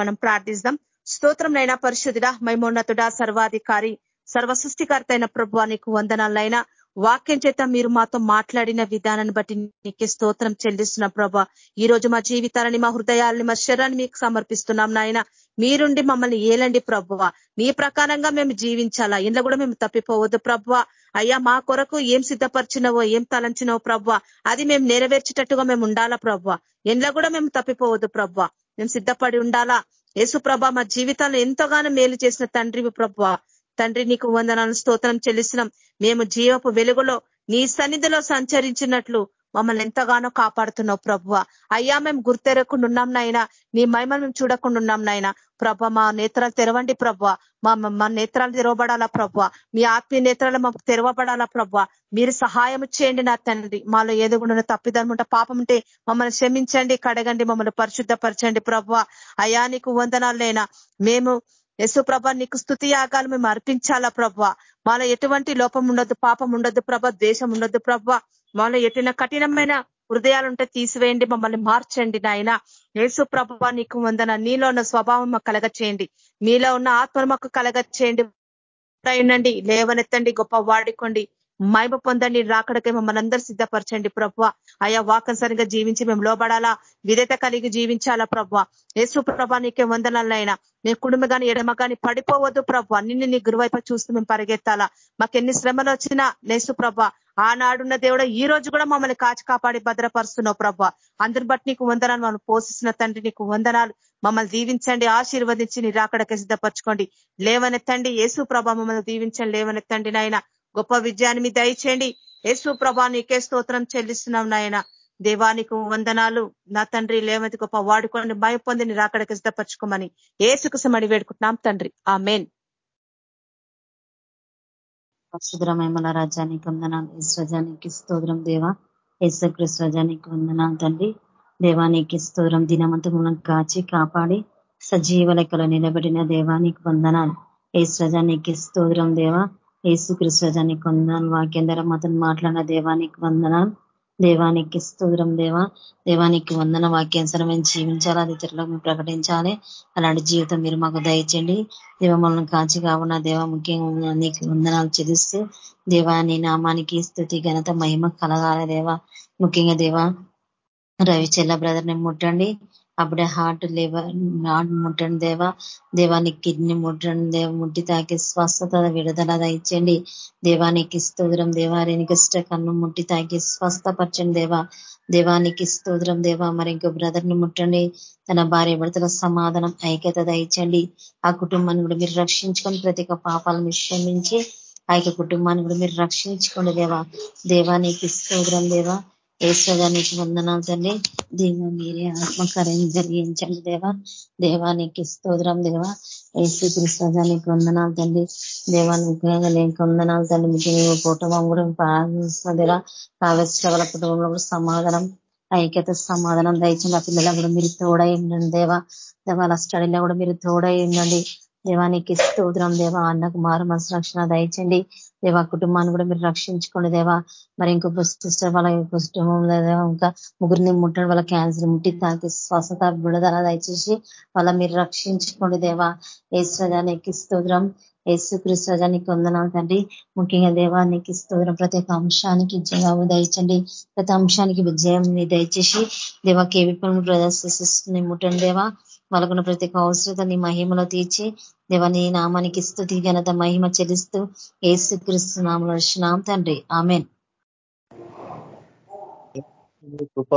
మనం ప్రార్థిస్తాం. స్తోత్రం పరిశుద్ధుడా మైమోన్నతుడా సర్వాధికారి సర్వ సృష్టికర్త అయిన ప్రభు నీకు వందనాలైనా వాక్యం చేత మీరు మాతో మాట్లాడిన విధానాన్ని బట్టి నీకే స్తోత్రం చెల్లిస్తున్న ప్రభా. ఈ రోజు మా జీవితాలని మా హృదయాలని మా శరీరాన్ని మీకు సమర్పిస్తున్నాం నాయన. మీరుండి మమ్మల్ని ఏలండి ప్రభువ మీ ప్రకారంగా మేము జీవించాలా? ఇందులో కూడా మేము తప్పిపోవద్దు ప్రభువ అయ్యా మా కొరకు ఏం సిద్ధపరిచినవో ఏం తలంచినవో ప్రభ. అది మేము నెరవేర్చేటట్టుగా మేము ఉండాలా ప్రభ? ఇందులో కూడా మేము తప్పిపోవద్దు ప్రభ. మేము సిద్ధపడి ఉండాలా? యేసు ప్రభ మా జీవితాలు ఎంతగానో మేలు చేసిన తండ్రి ప్రభ. తండ్రి నీకు వందనాలను స్తోత్రం చెల్లిస్తున్నాం. మేము జీవపు వెలుగులో నీ సన్నిధిలో సంచరించినట్లు మమ్మల్ని ఎంతగానో కాపాడుతున్నావు ప్రభు అయ్యా మేము గుర్తెరగకుండా ఉన్నాం నాయన. నీ మహిమను మేము చూడకుండా ఉన్నాం నాయన. ప్రభ మా నేత్రాలు తెరవండి ప్రభ మా మా నేత్రాలు తెరవబడాలా ప్రభ మీ ఆత్మీయ నేత్రాలు మాకు తెరవబడాలా ప్రభ మీరు సహాయం చేయండి నా తండ్రి. మాలో ఏదో కూడా తప్పిదనం ఉంటే పాపం ఉంటే మమ్మల్ని క్షమించండి కడగండి మమ్మల్ని పరిశుద్ధపరచండి ప్రభ అయా నీకు వందనాలైనా మేము యశు ప్రభ నీకు స్థుతి యాగాలు మేము అర్పించాలా ప్రభ? మాలో ఎటువంటి లోపం ఉండొద్దు పాపం ఉండొద్దు ప్రభ ద్వేషం ఉండొద్దు ప్రభ. మాలో ఎటున్న కఠినమైన హృదయాలుంటే తీసివేయండి మమ్మల్ని మార్చండి నాయన. యేసు ప్రభ నీకు వందన నీలో ఉన్న స్వభావం మాకు కలగ చేయండి మీలో ఉన్న ఆత్మను మాకు కలగ చేయండి ఉండండి లేవనెత్తండి గొప్ప వాడుకోండి మైబ పొందండి రాకడకే మమ్మల్ని అందరూ సిద్ధపరచండి ప్రభ. అయా వాకసరిగా జీవించి మేము లోబడాలా? విధేత కలిగి జీవించాలా ప్రభ? యేసు ప్రభా నీకే వందనాలైనా మేము కుటుంబ కానీ ఎడమ కానీ పడిపోవద్దు ప్రభ. నిన్ను నీ గురువైపు చూస్తూ మేము పరిగెత్తాలా? మాకు ఎన్ని శ్రమలు వచ్చినా నేసు ప్రభ ఆనాడున్న దేవుడు ఈ రోజు కూడా మమ్మల్ని కాచి కాపాడి భద్రపరుస్తున్నావు ప్రభ. అందరి బట్టి నీకు వందనాలు మనం పోషిస్తున్న తండ్రి నీకు వందనాలు. మమ్మల్ని దీవించండి ఆశీర్వదించి నీ రాకడకి సిద్ధపరచుకోండి. లేవనెత్తండి యేసు ప్రభ మమ్మల్ని దీవించండి. లేవనెత్తండి నాయన. గొప్ప విజయాన్ని మీ దయచేయండి. యేసు ప్రభా నీకే స్తోత్రం చెల్లిస్తున్నాం నాయన. దేవానికి వందనాలు. నా తండ్రి లేవతి గొప్ప వాడుకోండి భయ పొంది రాకడకి సిద్ధపరచుకోమని ఏసుకు సమడి వేడుకుంటున్నాం తండ్రి. ఆ మెయిన్ పరిశుద్రమేమల రాజ్యానికి వందనాలు. ఈశ్వజానికి స్తోత్రం దేవ. ఏసుకృష్ణజానికి వందనాలు తండ్రి. దేవానికి స్తోత్రం దినమంతా మనం కాచి కాపాడి సజీవ లెక్కలో నిలబడిన దేవానికి వందనాలు. ఈశ్వజానికి స్తోత్రం దేవ. ఏసుకృష్వజానికి వందనాలు వాక్యం ధర మాత్రం మాట్లాడిన దేవానికి వందనాలు. దేవానికి స్తోత్రం దేవ. దేవానికి వందన వాక్యానుసరమైన జీవించాలి అది ఇతరులకు ప్రకటించాలి. అలాంటి జీవితం మీరు మాకు దయచండి దేవ మనల్ని కాచి కావున దేవ ముఖ్యంగా నీకు వందనాలు చెల్లిస్తూ దేవాని నామానికి స్థుతి ఘనత మహిమ కలగాలి దేవ. ముఖ్యంగా దేవ రవి చెల్ల బ్రదర్ని ముట్టండి. అప్పుడే హార్ట్ లివర్ హార్ట్ ముట్టండి దేవా. దేవానికి కిడ్నీ ముట్టండి దేవ. ముట్టి తాకి స్వస్థత విడుదల ఇచ్చండి దేవానికి స్తోత్రం దేవానికి ఇష్ట కన్ను ముట్టి తాకి స్వస్థపరచండి దేవా. దేవానికి స్తోత్రం దేవా. మరి ఇంకో బ్రదర్ని ముట్టండి. తన భార్య భర్తల సమాధానం ఐక్యత దయచండి ఆ కుటుంబాన్ని కూడా మీరు రక్షించుకొని ప్రతి ఒక్క పాపాలను క్షమించి ఆ యొక్క కుటుంబాన్ని కూడా మీరు రక్షించుకోండి దేవా. దేవానికి స్తోత్రం దేవా. ఏశ్వరానికి వందనాలు తండ్రి. దేవ మీరే ఆత్మకార్యం జరిగించండి దేవా. దేవానికి స్తోత్రం దేవా. ఏసు కృష్ణానికి వందనాలు తండ్రి. దేవాన్ని విగ్రహంగా నీకు వందనాలు తండ్రి. మీకు కుటుంబం కూడా ప్రారంభిస్తున్న దేవా. వాళ్ళ కుటుంబంలో కూడా సమాధానం ఐక్యత సమాధానం దయచండి ఆ పిల్లలకు కూడా మీరు తోడై ఉండండి దేవా. వాళ్ళ స్టడీలో కూడా మీరు తోడై ఉండండి. దేవానికి స్తోత్రం దేవా అన్నకు మారు మనసు రక్షణ దయచండి. దేవా కుటుంబాన్ని కూడా మీరు రక్షించుకోండి దేవా. మరి ఇంకొక సిస్టర్ వాళ్ళ కుటుంబంలో ఇంకా ముగ్గురిని ముట్టడం వాళ్ళ క్యాన్సర్ ముట్టి తాకి స్వస్థత విడుదల దయచేసి వాళ్ళ మీరు రక్షించుకోండి దేవా. ఏశ్వరానికి స్తోత్రం. ఏసు కృష్ణజానికి వందనాలు తండ్రి. ముఖ్యంగా దేవానికి స్తోత్రం. ప్రతి ఒక్క అంశానికి జవాబు దయచండి. ప్రతి అంశానికి విజయం దయచేసి దేవా కేవీపీ ప్రదర్శిస్తుంది ముట్టండి దేవా. వాళ్ళకున్న ప్రతి ఒక్క అవసరతని మహిమలో తీర్చి దేవని నామానికి స్థుతి ఘనత మహిమ చెల్లిస్తూ ఏసు క్రిస్తు నామం తండ్రి. ఆమెన్. కృప.